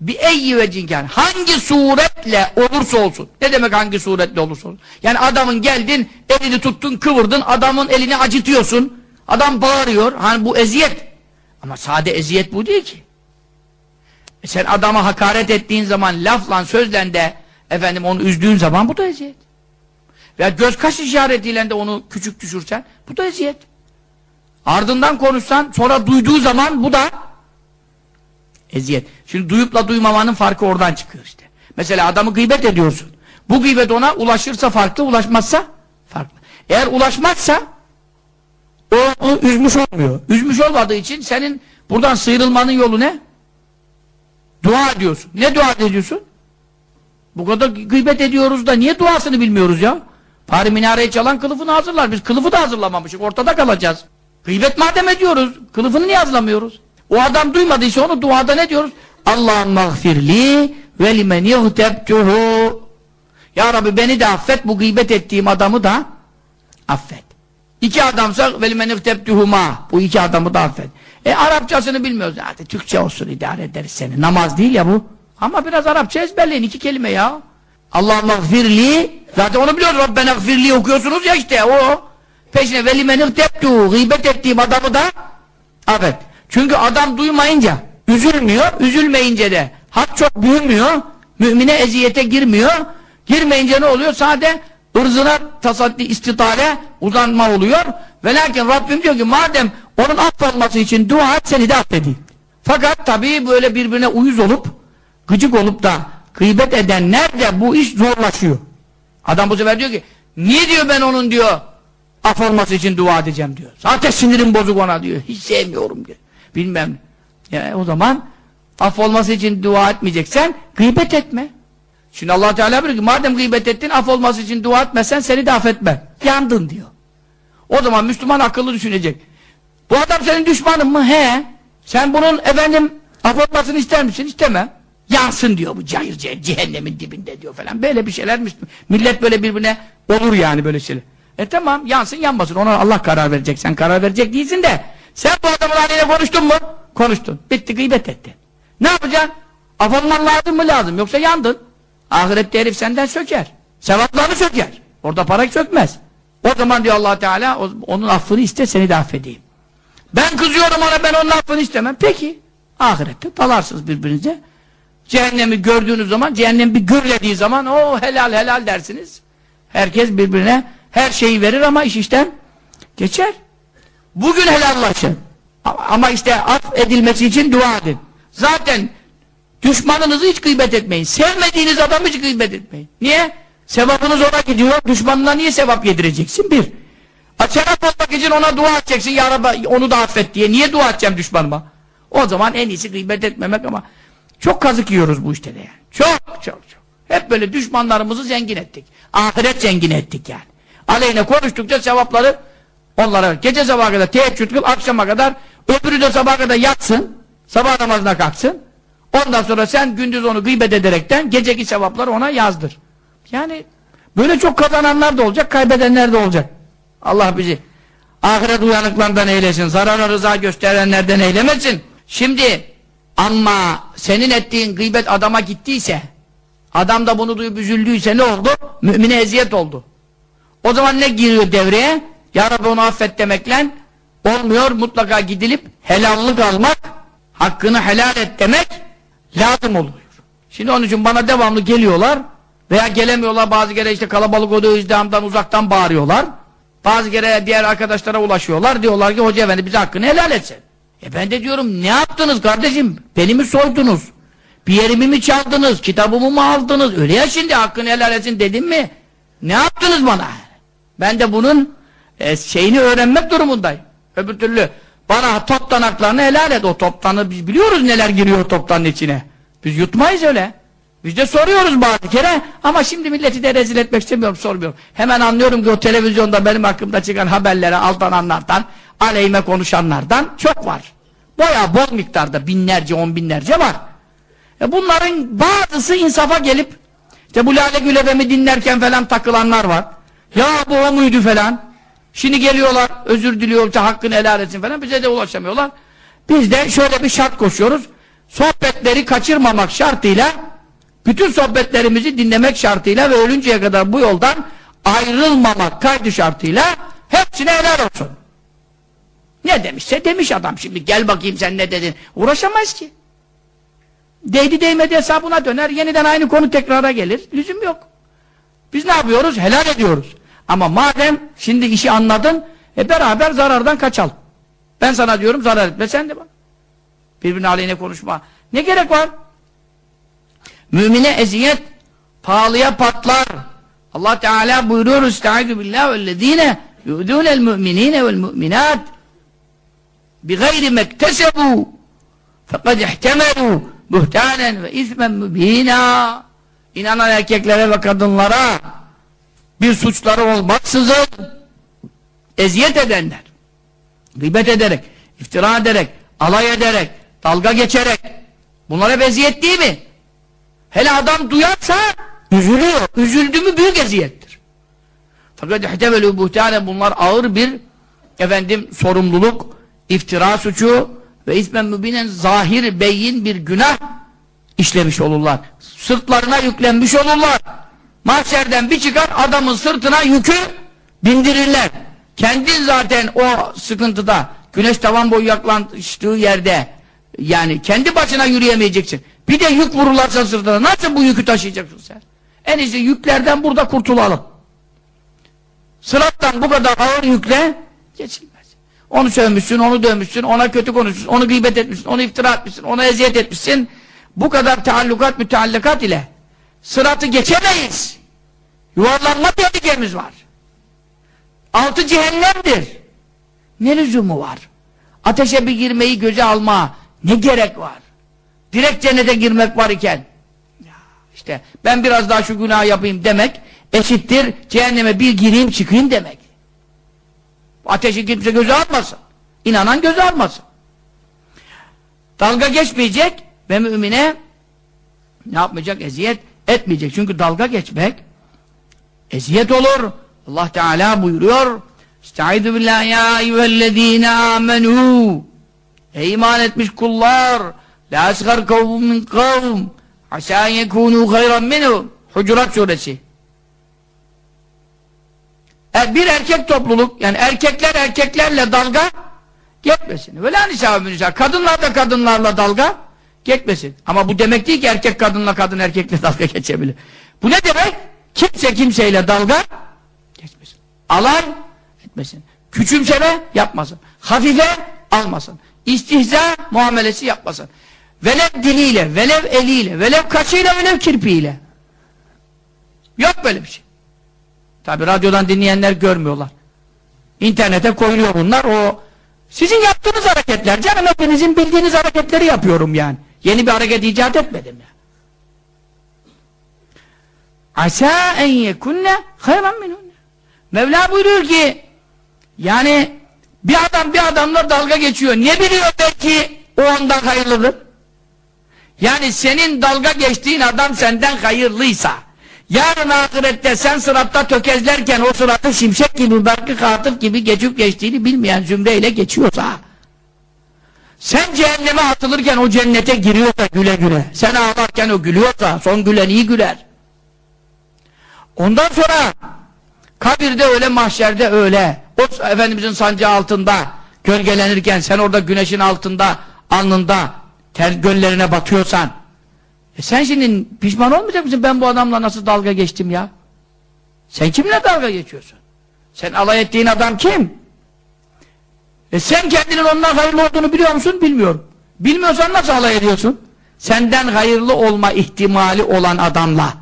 Speaker 2: bir eyyi ve cinken hangi suretle olursa olsun. Ne demek hangi suretle olursa olsun? Yani adamın geldin, elini tuttun, kıvırdın, adamın elini acıtıyorsun. Adam bağırıyor. Hani bu eziyet. Ama sade eziyet bu değil ki. E sen adama hakaret ettiğin zaman lafla, sözle de efendim onu üzdüğün zaman bu da eziyet. Veya göz kaş işaretiyle de onu küçük düşürsen bu da eziyet. Ardından konuşsan sonra duyduğu zaman bu da eziyet. Şimdi duyupla duymamanın farkı oradan çıkıyor işte. Mesela adamı gıybet ediyorsun. Bu gıybet ona ulaşırsa farklı, ulaşmazsa farklı. Eğer ulaşmazsa o onu üzmüş olmuyor. Üzmüş olmadığı için senin buradan sıyrılmanın yolu ne? Dua ediyorsun. Ne dua ediyorsun? Bu kadar gıybet ediyoruz da niye duasını bilmiyoruz ya? Bari minareyi çalan kılıfını hazırlar. Biz kılıfı da hazırlamamışız. Ortada kalacağız. Gıybet madem ediyoruz. Kılıfını niye hazırlamıyoruz? O adam duymadıysa onu duada ne diyoruz? Allah'ın mağfirli ve limen yuhtebtuhu Ya Rabbi beni de affet bu gıybet ettiğim adamı da affet. İki adamsa ve limen yuhtebtuhuma bu iki adamı da affet. E Arapçasını bilmiyoruz. Hadi Türkçe olsun idare ederiz seni. Namaz değil ya bu. Ama biraz Arapça ezberleyin iki kelime ya. Allah mağfirli zaten onu biliyoruz. Rabbena gfirli okuyorsunuz ya işte o. Peşine ve limen yuhtebtuhu gıybet ettiğim adamı da affet. Çünkü adam duymayınca üzülmüyor, üzülmeyince de hak çok büyümüyor, mümine eziyete girmiyor. Girmeyince ne oluyor? Sade ırzına tasaddi istitale uzanma oluyor. Ve lakin Rabbim diyor ki madem onun affolması için dua et seni de affedeyim. Fakat tabii böyle birbirine uyuz olup gıcık olup da gıybet edenler de bu iş zorlaşıyor. Adam bu sefer diyor ki niye diyor ben onun diyor af olması için dua edeceğim diyor. Zaten sinirim bozuk ona diyor. Hiç sevmiyorum diyor bilmem yani o zaman af olması için dua etmeyeceksen gıybet etme. Şimdi allah Teala diyor ki madem gıybet ettin af olması için dua etmezsen seni de affetme. Yandın diyor. O zaman Müslüman akıllı düşünecek. Bu adam senin düşmanın mı? He. Sen bunun efendim af olmasını ister misin? İstemem. Yansın diyor bu cayır cayır cehennemin dibinde diyor falan. Böyle bir şeyler millet böyle birbirine olur yani böyle şeyler. E tamam yansın yanmasın ona Allah karar verecek. Sen karar verecek değilsin de sen bu adamın haliyle konuştun mu? Konuştun. Bitti gıybet ettin. Ne yapacaksın? Affolman lazım mı lazım? Yoksa yandın. Ahirette herif senden söker. Sevaplarını söker. Orada para sökmez. O zaman diyor allah Teala onun affını iste seni de affedeyim. Ben kızıyorum ona ben onun affını istemem. Peki. Ahirette dalarsınız birbirinize. Cehennemi gördüğünüz zaman cehennem bir gürlediği zaman o helal helal dersiniz. Herkes birbirine her şeyi verir ama iş işten geçer. Bugün helallaşın. Ama işte af edilmesi için dua edin. Zaten düşmanınızı hiç gıybet etmeyin. Sevmediğiniz adamı hiç gıybet etmeyin. Niye? Sevabınız ona gidiyor. Düşmanına niye sevap yedireceksin? Bir. Sevap olmak için ona dua edeceksin. Ya Rabbi onu da affet diye. Niye dua edeceğim düşmanıma? O zaman en iyisi gıybet etmemek ama çok kazık yiyoruz bu işte de yani. Çok çok çok. Hep böyle düşmanlarımızı zengin ettik. Ahiret zengin ettik yani. Aleyhine konuştukça sevapları Onlara gece sabaha kadar teheccüd kıl, akşama kadar öbürü de sabaha kadar yatsın, sabah namazına kalksın. Ondan sonra sen gündüz onu gıybet ederekten geceki sevapları ona yazdır. Yani böyle çok kazananlar da olacak, kaybedenler de olacak. Allah bizi ahiret uyanıklarından eylesin, zarara rıza gösterenlerden eylemesin. Şimdi ama senin ettiğin gıybet adama gittiyse, adam da bunu duyup üzüldüyse ne oldu? Mümine eziyet oldu. O zaman ne giriyor devreye? Ya Rabbi onu affet demekle olmuyor. Mutlaka gidilip helallık almak, hakkını helal et demek lazım oluyor. Şimdi onun için bana devamlı geliyorlar veya gelemiyorlar bazı kere işte kalabalık oluyor izdihamdan uzaktan bağırıyorlar. Bazı kere diğer arkadaşlara ulaşıyorlar diyorlar ki hoca efendi bize hakkını helal etsin. E ben de diyorum ne yaptınız kardeşim? Beni mi soydunuz? Bir yerimi mi çaldınız? Kitabımı mı aldınız? Öyle ya şimdi hakkını helal etsin dedim mi? Ne yaptınız bana? Ben de bunun e, şeyini öğrenmek durumundayım. Öbür türlü bana toptan haklarını helal et. O toptanı biz biliyoruz neler giriyor toptanın içine. Biz yutmayız öyle. Biz de soruyoruz bazı kere ama şimdi milleti de rezil etmek istemiyorum sormuyorum. Hemen anlıyorum ki o televizyonda benim hakkımda çıkan haberlere aldananlardan, aleyhime konuşanlardan çok var. Baya bol miktarda binlerce, on binlerce var. E bunların bazısı insafa gelip işte bu Lale Gülefem'i dinlerken falan takılanlar var. Ya bu o muydu falan. Şimdi geliyorlar özür diliyor işte hakkını helal etsin falan bize de ulaşamıyorlar. Biz de şöyle bir şart koşuyoruz. Sohbetleri kaçırmamak şartıyla bütün sohbetlerimizi dinlemek şartıyla ve ölünceye kadar bu yoldan ayrılmamak kaydı şartıyla hepsine helal olsun. Ne demişse demiş adam şimdi gel bakayım sen ne dedin. Uğraşamaz ki. Değdi değmedi hesabına döner yeniden aynı konu tekrara gelir. Lüzum yok. Biz ne yapıyoruz? Helal ediyoruz. Ama madem şimdi işi anladın e beraber zarardan kaçalım. Ben sana diyorum zarar etme sen de bak. Birbirine aleyhine konuşma. Ne gerek var? Mümine eziyet pahalıya patlar. Allah Teala buyuruyor Estaizu billah vellezine yu'dûnel müminine vel müminat bi gayri mektesebu fekad ihtemelu buhtanen ve ismen mübina inanan erkeklere ve kadınlara bir suçları olmaksızın eziyet edenler gıybet ederek, iftira ederek, alay ederek, dalga geçerek bunlar hep eziyet değil mi? Hele adam duyarsa üzülüyor. Üzüldü mü büyük eziyettir. Fakat ihtemelu buhtane bunlar ağır bir efendim sorumluluk, iftira suçu ve ismen mübinen zahir beyin bir günah işlemiş olurlar. Sırtlarına yüklenmiş olurlar. Mahşerden bir çıkar adamın sırtına yükü bindirirler. Kendin zaten o sıkıntıda güneş tavan boyu yaklaştığı yerde yani kendi başına yürüyemeyeceksin. Bir de yük vururlarsa sırtına nasıl bu yükü taşıyacaksın sen? En iyisi yüklerden burada kurtulalım. Sırattan bu kadar ağır yükle geçilmez. Onu sövmüşsün, onu dövmüşsün, ona kötü konuşmuşsun, onu gıybet etmişsin, onu iftira etmişsin, ona eziyet etmişsin. Bu kadar teallukat müteallikat ile sıratı geçemeyiz. Yuvarlanma tehlikemiz var. Altı cehennemdir. Ne lüzumu var? Ateşe bir girmeyi göze alma ne gerek var? Direkt cennete girmek var iken işte ben biraz daha şu günah yapayım demek eşittir cehenneme bir gireyim çıkayım demek. Ateşi kimse göze almasın. İnanan göze almasın. Dalga geçmeyecek ve mümine ne yapmayacak? Eziyet etmeyecek. Çünkü dalga geçmek eziyet olur. Allah Teala buyuruyor Estaizu billahi ya eyyühellezine amenü Ey iman etmiş kullar La asgar kavmun min kavm Asa yekûnû hayran minhum Hucurat suresi e, Bir erkek topluluk yani erkekler erkeklerle dalga geçmesin. Ve la nisâ Kadınlar da kadınlarla dalga geçmesin. Ama bu demek değil ki erkek kadınla kadın erkekle dalga geçebilir. Bu ne demek? Kimse kimseyle dalga geçmesin. Alay etmesin. Küçümseme yapmasın. Hafife almasın. İstihza muamelesi yapmasın. Velev diliyle, velev eliyle, velev kaşıyla, velev kirpiyle. Yok böyle bir şey. Tabi radyodan dinleyenler görmüyorlar. İnternete koyuluyor bunlar. O sizin yaptığınız hareketler. Canım hepinizin bildiğiniz hareketleri yapıyorum yani. Yeni bir hareket icat etmedim ya. Asa en yekunne hayran minhunne. Mevla buyuruyor ki yani bir adam bir adamla dalga geçiyor. Ne biliyor belki o ondan hayırlıdır? Yani senin dalga geçtiğin adam senden hayırlıysa yarın ahirette sen sıratta tökezlerken o sıratı şimşek gibi, belki katıf gibi geçip geçtiğini bilmeyen zümreyle geçiyorsa sen cehenneme atılırken o cennete giriyorsa güle güle sen ağlarken o gülüyorsa son gülen iyi güler ondan sonra kabirde öyle mahşerde öyle o Efendimizin sancağı altında gölgelenirken sen orada güneşin altında, alnında ter göllerine batıyorsan e sen şimdi pişman olmayacak mısın? Ben bu adamla nasıl dalga geçtim ya? Sen kimle dalga geçiyorsun? Sen alay ettiğin adam kim? E sen kendinin ondan hayırlı olduğunu biliyor musun? Bilmiyorum. Bilmiyorsan nasıl alay ediyorsun? Senden hayırlı olma ihtimali olan adamla.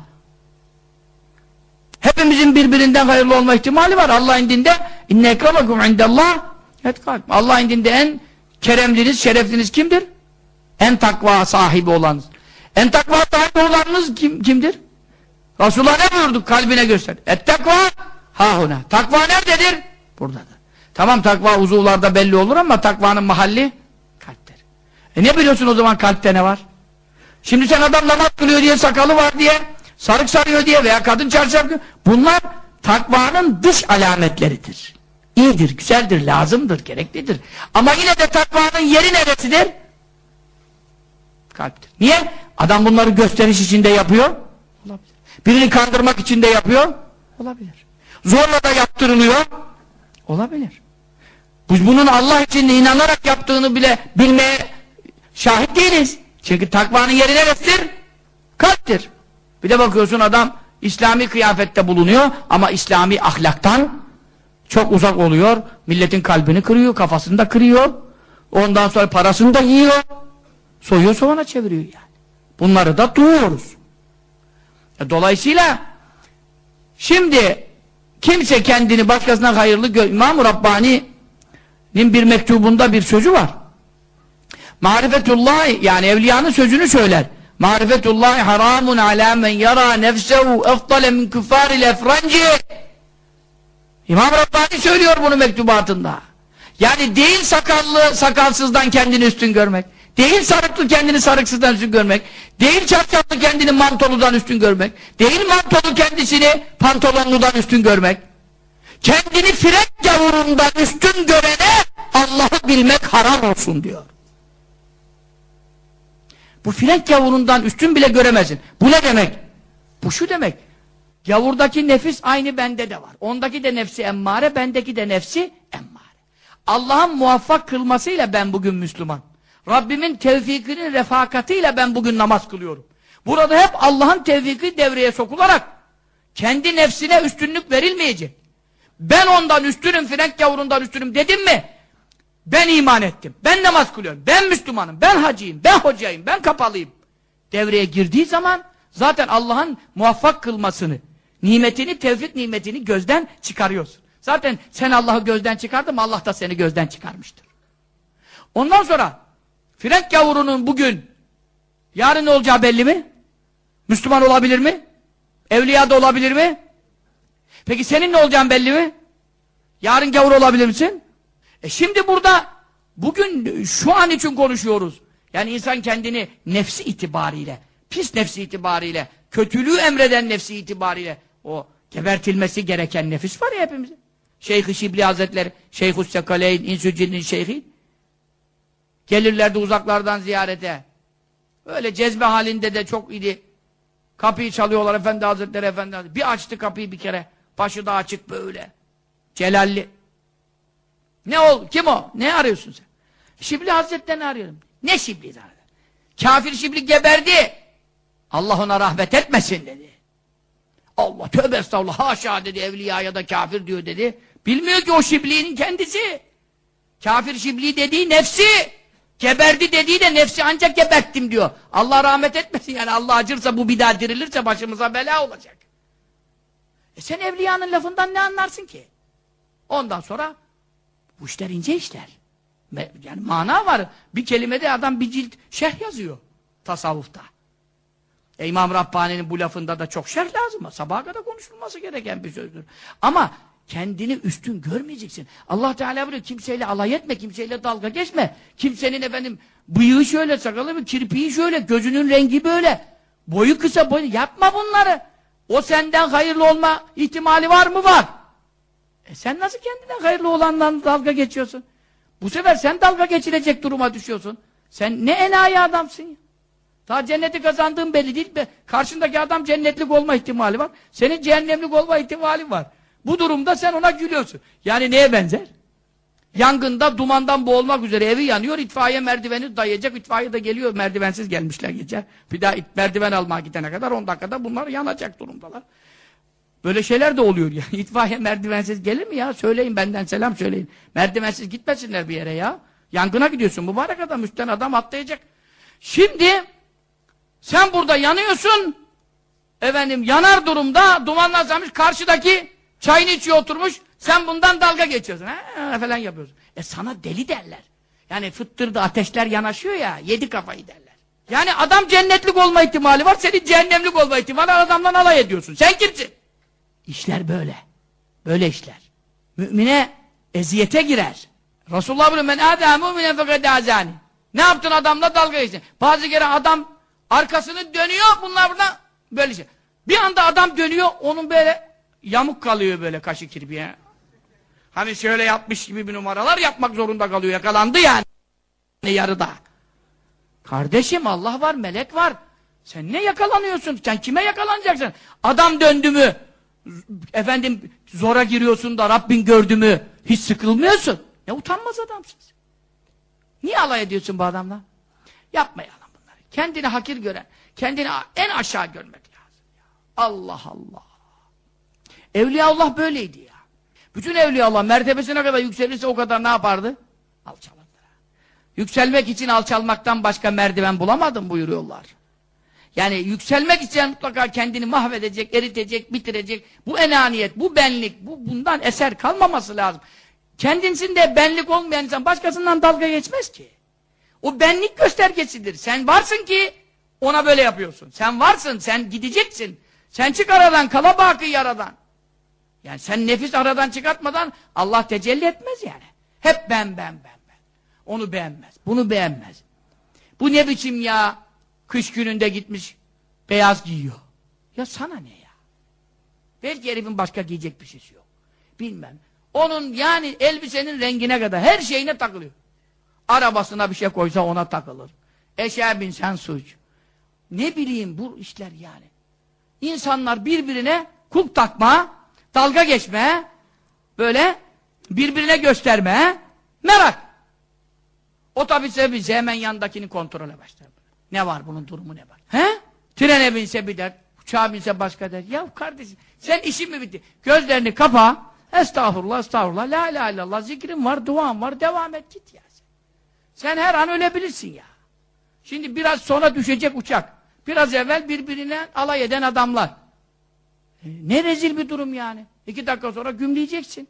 Speaker 2: Hepimizin birbirinden hayırlı olma ihtimali var. Allah indinde inne ekremekum indallah etkakum. Allah indinde en keremliniz, şerefliniz kimdir? En takva sahibi olanınız. En takva sahibi olanınız kim, kimdir? Resulullah ne buyurdu? Kalbine göster. Et takva hahuna. Takva nerededir? Buradadır. Tamam takva uzuvlarda belli olur ama takvanın mahalli kalptir. E ne biliyorsun o zaman kalpte ne var? Şimdi sen adam namaz kılıyor diye sakalı var diye sarık sarıyor diye veya kadın çarşaf bunlar takvanın dış alametleridir. İyidir, güzeldir, lazımdır, gereklidir. Ama yine de takvanın yeri neresidir? Kalptir. Niye? Adam bunları gösteriş içinde yapıyor. Olabilir. Birini kandırmak için de yapıyor. Olabilir. Zorla da yaptırılıyor. Olabilir. Bunun Allah için inanarak yaptığını bile bilmeye şahit değiliz. Çünkü takvanın yeri neresidir? Kalptir. Bir de bakıyorsun adam İslami kıyafette bulunuyor ama İslami ahlaktan çok uzak oluyor. Milletin kalbini kırıyor, kafasını da kırıyor. Ondan sonra parasını da yiyor. Soyuyor soğana çeviriyor yani. Bunları da duyuyoruz. E, dolayısıyla şimdi kimse kendini başkasına hayırlı gör... İmam-ı Rabbani'nin bir mektubunda bir sözü var. Marifetullah yani evliyanın sözünü söyler. Marifetullah haramun ala men yara nefsehu efdale min küffaril efranci. İmam Rabbani söylüyor bunu mektubatında. Yani değil sakallı sakalsızdan kendini üstün görmek. Değil sarıklı kendini sarıksızdan üstün görmek. Değil çarşaflı kendini mantoludan üstün görmek. Değil mantolu kendisini pantolonludan üstün görmek. Kendini frek gavurundan üstün görene Allah'ı bilmek haram olsun diyor. Bu frenk yavurundan üstün bile göremezsin. Bu ne demek? Bu şu demek. Yavurdaki nefis aynı bende de var. Ondaki de nefsi emmare, bendeki de nefsi emmare. Allah'ın muvaffak kılmasıyla ben bugün Müslüman. Rabbimin tevfikinin refakatiyle ben bugün namaz kılıyorum. Burada hep Allah'ın tevfiki devreye sokularak kendi nefsine üstünlük verilmeyecek. Ben ondan üstünüm, frenk yavrundan üstünüm dedim mi? Ben iman ettim. Ben namaz kılıyorum. Ben Müslümanım. Ben hacıyım. Ben hocayım. Ben kapalıyım. Devreye girdiği zaman zaten Allah'ın muvaffak kılmasını, nimetini, tevfik nimetini gözden çıkarıyorsun. Zaten sen Allah'ı gözden çıkardın mı Allah da seni gözden çıkarmıştır. Ondan sonra Frenk yavrunun bugün yarın olacağı belli mi? Müslüman olabilir mi? Evliya da olabilir mi? Peki senin ne olacağın belli mi? Yarın gavur olabilir misin? E şimdi burada bugün şu an için konuşuyoruz. Yani insan kendini nefsi itibariyle, pis nefsi itibariyle, kötülüğü emreden nefsi itibariyle o gebertilmesi gereken nefis var ya hepimizin. Şeyh-i Şibli Hazretleri, Şeyh-i Sekaleyn, İnsücin'in şeyhi gelirlerdi uzaklardan ziyarete. Öyle cezbe halinde de çok idi. Kapıyı çalıyorlar Efendi Hazretleri Efendi Hazretleri. Bir açtı kapıyı bir kere. Başı da açık böyle. Celalli. Ne ol? Kim o? Ne arıyorsun sen? Şibli Hazretleri'ni arıyorum. Ne Şibli zaten? Kafir Şibli geberdi. Allah ona rahmet etmesin dedi. Allah tövbe estağfurullah haşa dedi evliya ya da kafir diyor dedi. Bilmiyor ki o Şibli'nin kendisi. Kafir Şibli dediği nefsi. Geberdi dediği de nefsi ancak geberttim diyor. Allah rahmet etmesin yani Allah acırsa bu bir daha dirilirse başımıza bela olacak. E sen evliyanın lafından ne anlarsın ki? Ondan sonra bu işler ince işler. Yani mana var. Bir kelimede adam bir cilt şerh yazıyor. Tasavvufta. E İmam Rabbani'nin bu lafında da çok şerh lazım. Sabaha kadar konuşulması gereken bir sözdür. Ama kendini üstün görmeyeceksin. Allah Teala buyuruyor kimseyle alay etme, kimseyle dalga geçme. Kimsenin efendim bıyığı şöyle, sakalı mı, kirpiği şöyle, gözünün rengi böyle. Boyu kısa, boyu yapma bunları. O senden hayırlı olma ihtimali var mı? Var. E sen nasıl kendinden hayırlı olanla dalga geçiyorsun? Bu sefer sen dalga geçirecek duruma düşüyorsun. Sen ne enayi adamsın. Daha cenneti kazandığın belli değil. Karşındaki adam cennetlik olma ihtimali var. Senin cehennemlik olma ihtimali var. Bu durumda sen ona gülüyorsun. Yani neye benzer? Yangında dumandan boğulmak üzere evi yanıyor. itfaiye merdiveni dayayacak. itfaiye de geliyor. Merdivensiz gelmişler gece. Bir daha merdiven almaya gidene kadar 10 dakikada bunlar yanacak durumdalar. Böyle şeyler de oluyor ya. İtfaiye merdivensiz gelir mi ya? Söyleyin benden selam söyleyin. Merdivensiz gitmesinler bir yere ya. Yangına gidiyorsun. Mübarek adam, üstten adam atlayacak. Şimdi sen burada yanıyorsun. Efendim yanar durumda dumanlanmış karşıdaki çayını içiyor oturmuş. Sen bundan dalga geçiyorsun. Ha, falan yapıyorsun. E sana deli derler. Yani fıttırdı ateşler yanaşıyor ya. Yedi kafayı derler. Yani adam cennetlik olma ihtimali var. Senin cehennemlik olma ihtimali var. Adamdan alay ediyorsun. Sen kimsin? İşler böyle. Böyle işler. Mümine eziyete girer. Resulullah buyuruyor men âdâ müminen fekad azani. Ne yaptın adamla dalga geçtin. Bazı kere adam arkasını dönüyor bunlar burada böyle şey. Bir anda adam dönüyor onun böyle yamuk kalıyor böyle kaşı kirpiğe. Hani şöyle yapmış gibi bir numaralar yapmak zorunda kalıyor. Yakalandı yani. Yarıda. Kardeşim Allah var, melek var. Sen ne yakalanıyorsun? Sen kime yakalanacaksın? Adam döndü mü? Efendim zora giriyorsun da Rabbin gördü mü? Hiç sıkılmıyorsun. Ne utanmaz adamsın. Niye alay ediyorsun bu adamla? Yapmayalım bunları. Kendini hakir gören, kendini en aşağı görmek lazım. Allah Allah. Evliyaullah böyleydi ya. Bütün evliyaullah mertebesine kadar yükselirse o kadar ne yapardı? Alçalırdı. Yükselmek için alçalmaktan başka merdiven bulamadım buyuruyorlar. Yani yükselmek için mutlaka kendini mahvedecek, eritecek, bitirecek. Bu enaniyet, bu benlik, bu bundan eser kalmaması lazım. Kendisinde benlik olmayan insan başkasından dalga geçmez ki. O benlik göstergesidir. Sen varsın ki ona böyle yapıyorsun. Sen varsın, sen gideceksin. Sen çık aradan, kala bakı yaradan. Yani sen nefis aradan çıkartmadan Allah tecelli etmez yani. Hep ben, ben, ben, ben. Onu beğenmez, bunu beğenmez. Bu ne biçim ya? Kış gününde gitmiş, beyaz giyiyor. Ya sana ne ya? Belki herifin başka giyecek bir şeysi yok. Bilmem. Onun yani elbisenin rengine kadar her şeyine takılıyor. Arabasına bir şey koysa ona takılır. Eşeğe binsen suç. Ne bileyim bu işler yani. İnsanlar birbirine kulp takma, dalga geçme, böyle birbirine gösterme, merak. Otobüse binse hemen yanındakini kontrole başlar. Ne var bunun durumu ne var? He? Trene binse bir dert, uçağa binse başka dert. Ya kardeşim sen işin mi bitti? Gözlerini kapa, estağfurullah, estağfurullah, la ilahe illallah, zikrin var, duan var, devam et git ya. Sen, sen her an ölebilirsin ya. Şimdi biraz sonra düşecek uçak. Biraz evvel birbirine alay eden adamlar. E, ne rezil bir durum yani. İki dakika sonra gümleyeceksin.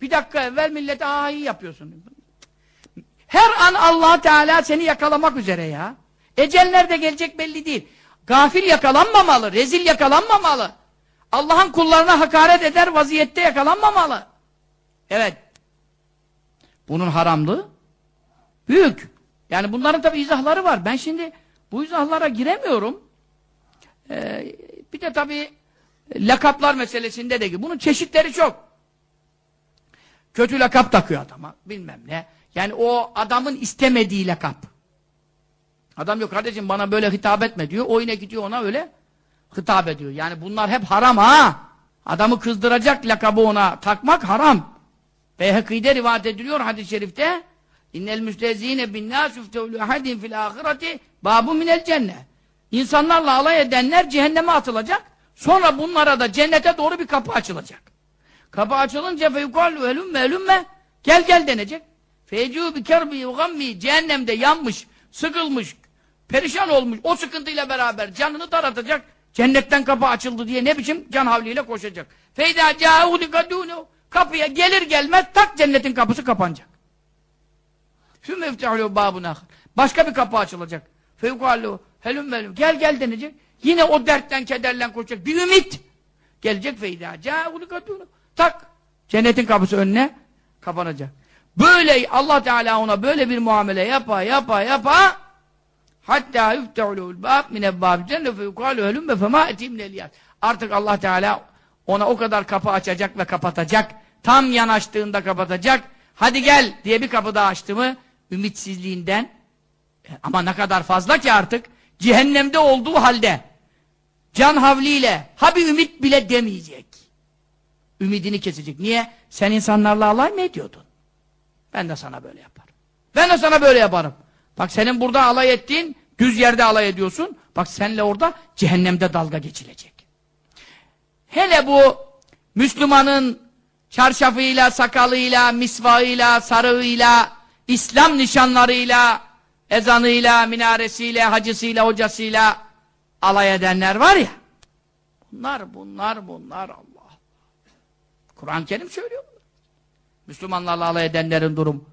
Speaker 2: Bir dakika evvel millete iyi yapıyorsun. Her an allah Teala seni yakalamak üzere ya. Ecel nerede gelecek belli değil. Gafil yakalanmamalı, rezil yakalanmamalı. Allah'ın kullarına hakaret eder vaziyette yakalanmamalı. Evet. Bunun haramlığı büyük. Yani bunların tabi izahları var. Ben şimdi bu izahlara giremiyorum. Ee, bir de tabi lakaplar meselesinde de bunun çeşitleri çok. Kötü lakap takıyor adama. Bilmem ne. Yani o adamın istemediği lakap. Adam yok kardeşim bana böyle hitap etme diyor. O yine gidiyor ona öyle hitap ediyor. Yani bunlar hep haram ha. Adamı kızdıracak lakabı ona takmak haram. Beyhekî'de rivayet ediliyor hadis-i şerifte. İnnel müstezîne bin nâs üftevlü ahadin fil âhireti bâbu minel cennet. İnsanlarla alay edenler cehenneme atılacak. Sonra bunlara da cennete doğru bir kapı açılacak. Kapı açılınca feyukallu elümme elümme gel gel denecek. Fecû bi kerbi gammi cehennemde yanmış, sıkılmış, perişan olmuş. O sıkıntıyla beraber canını daratacak. Cennetten kapı açıldı diye ne biçim can havliyle koşacak. Feyda câhu likadûnu kapıya gelir gelmez tak cennetin kapısı kapanacak. Sümme iftihulû bâbun âhir. Başka bir kapı açılacak. Feyukallu helüm velüm gel gel denecek. Yine o dertten kederlen koşacak. Bir ümit gelecek câhu likadûnu tak cennetin kapısı önüne kapanacak. Böyle Allah Teala ona böyle bir muamele yapa yapa yapa hatta yufte'ulul bab min ebbab cennet fe yukalu helum ve fema etim. Artık Allah Teala ona o kadar kapı açacak ve kapatacak. Tam yanaştığında kapatacak. Hadi gel diye bir kapı daha açtı mı ümitsizliğinden e, ama ne kadar fazla ki artık cehennemde olduğu halde can havliyle ha bir ümit bile demeyecek. Ümidini kesecek. Niye? Sen insanlarla alay mı ediyordun? Ben de sana böyle yaparım. Ben de sana böyle yaparım. Bak senin burada alay ettiğin, düz yerde alay ediyorsun. Bak senle orada cehennemde dalga geçilecek. Hele bu Müslümanın çarşafıyla, sakalıyla, misvağıyla, sarığıyla, İslam nişanlarıyla, ezanıyla, minaresiyle, hacısıyla, hocasıyla alay edenler var ya. Bunlar, bunlar, bunlar Allah. Kur'an-ı Kerim söylüyor bunu. Müslümanlarla alay edenlerin durum.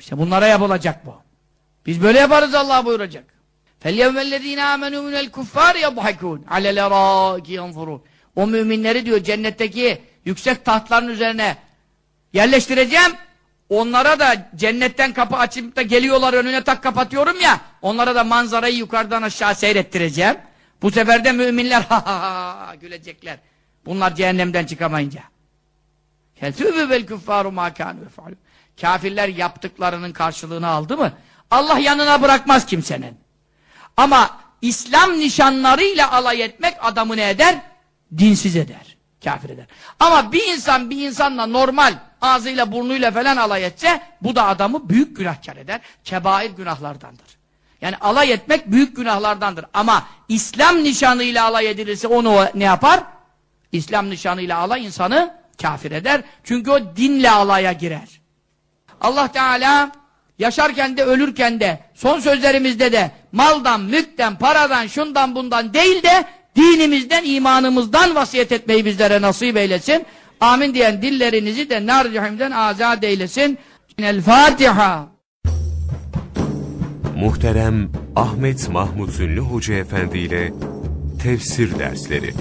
Speaker 2: İşte bunlara yapılacak bu. Biz böyle yaparız Allah buyuracak. فَالْيَوْمَ الَّذ۪ينَ آمَنُوا مِنَ الْكُفَّارِ يَضْحَكُونَ عَلَى الْاَرَاكِ يَنْفُرُونَ O müminleri diyor cennetteki yüksek tahtların üzerine yerleştireceğim. Onlara da cennetten kapı açıp da geliyorlar önüne tak kapatıyorum ya. Onlara da manzarayı yukarıdan aşağı seyrettireceğim. Bu sefer de müminler ha ha ha gülecekler. Bunlar cehennemden çıkamayınca. Ketübü vel kânû yef'alûn. Kafirler yaptıklarının karşılığını aldı mı? Allah yanına bırakmaz kimsenin. Ama İslam nişanlarıyla alay etmek adamı ne eder? Dinsiz eder. Kafir eder. Ama bir insan bir insanla normal ağzıyla burnuyla falan alay etse bu da adamı büyük günahkar eder. Kebair günahlardandır. Yani alay etmek büyük günahlardandır. Ama İslam nişanıyla alay edilirse onu ne yapar? İslam nişanıyla alay insanı kafir eder. Çünkü o dinle alaya girer. Allah Teala yaşarken de ölürken de son sözlerimizde de maldan, mülkten, paradan, şundan bundan değil de dinimizden, imanımızdan vasiyet etmeyi bizlere nasip eylesin. Amin diyen dillerinizi de nar cehimden azat eylesin. El Fatiha.
Speaker 1: Muhterem Ahmet Mahmut Ünlü Hoca Efendi ile Tefsir Dersleri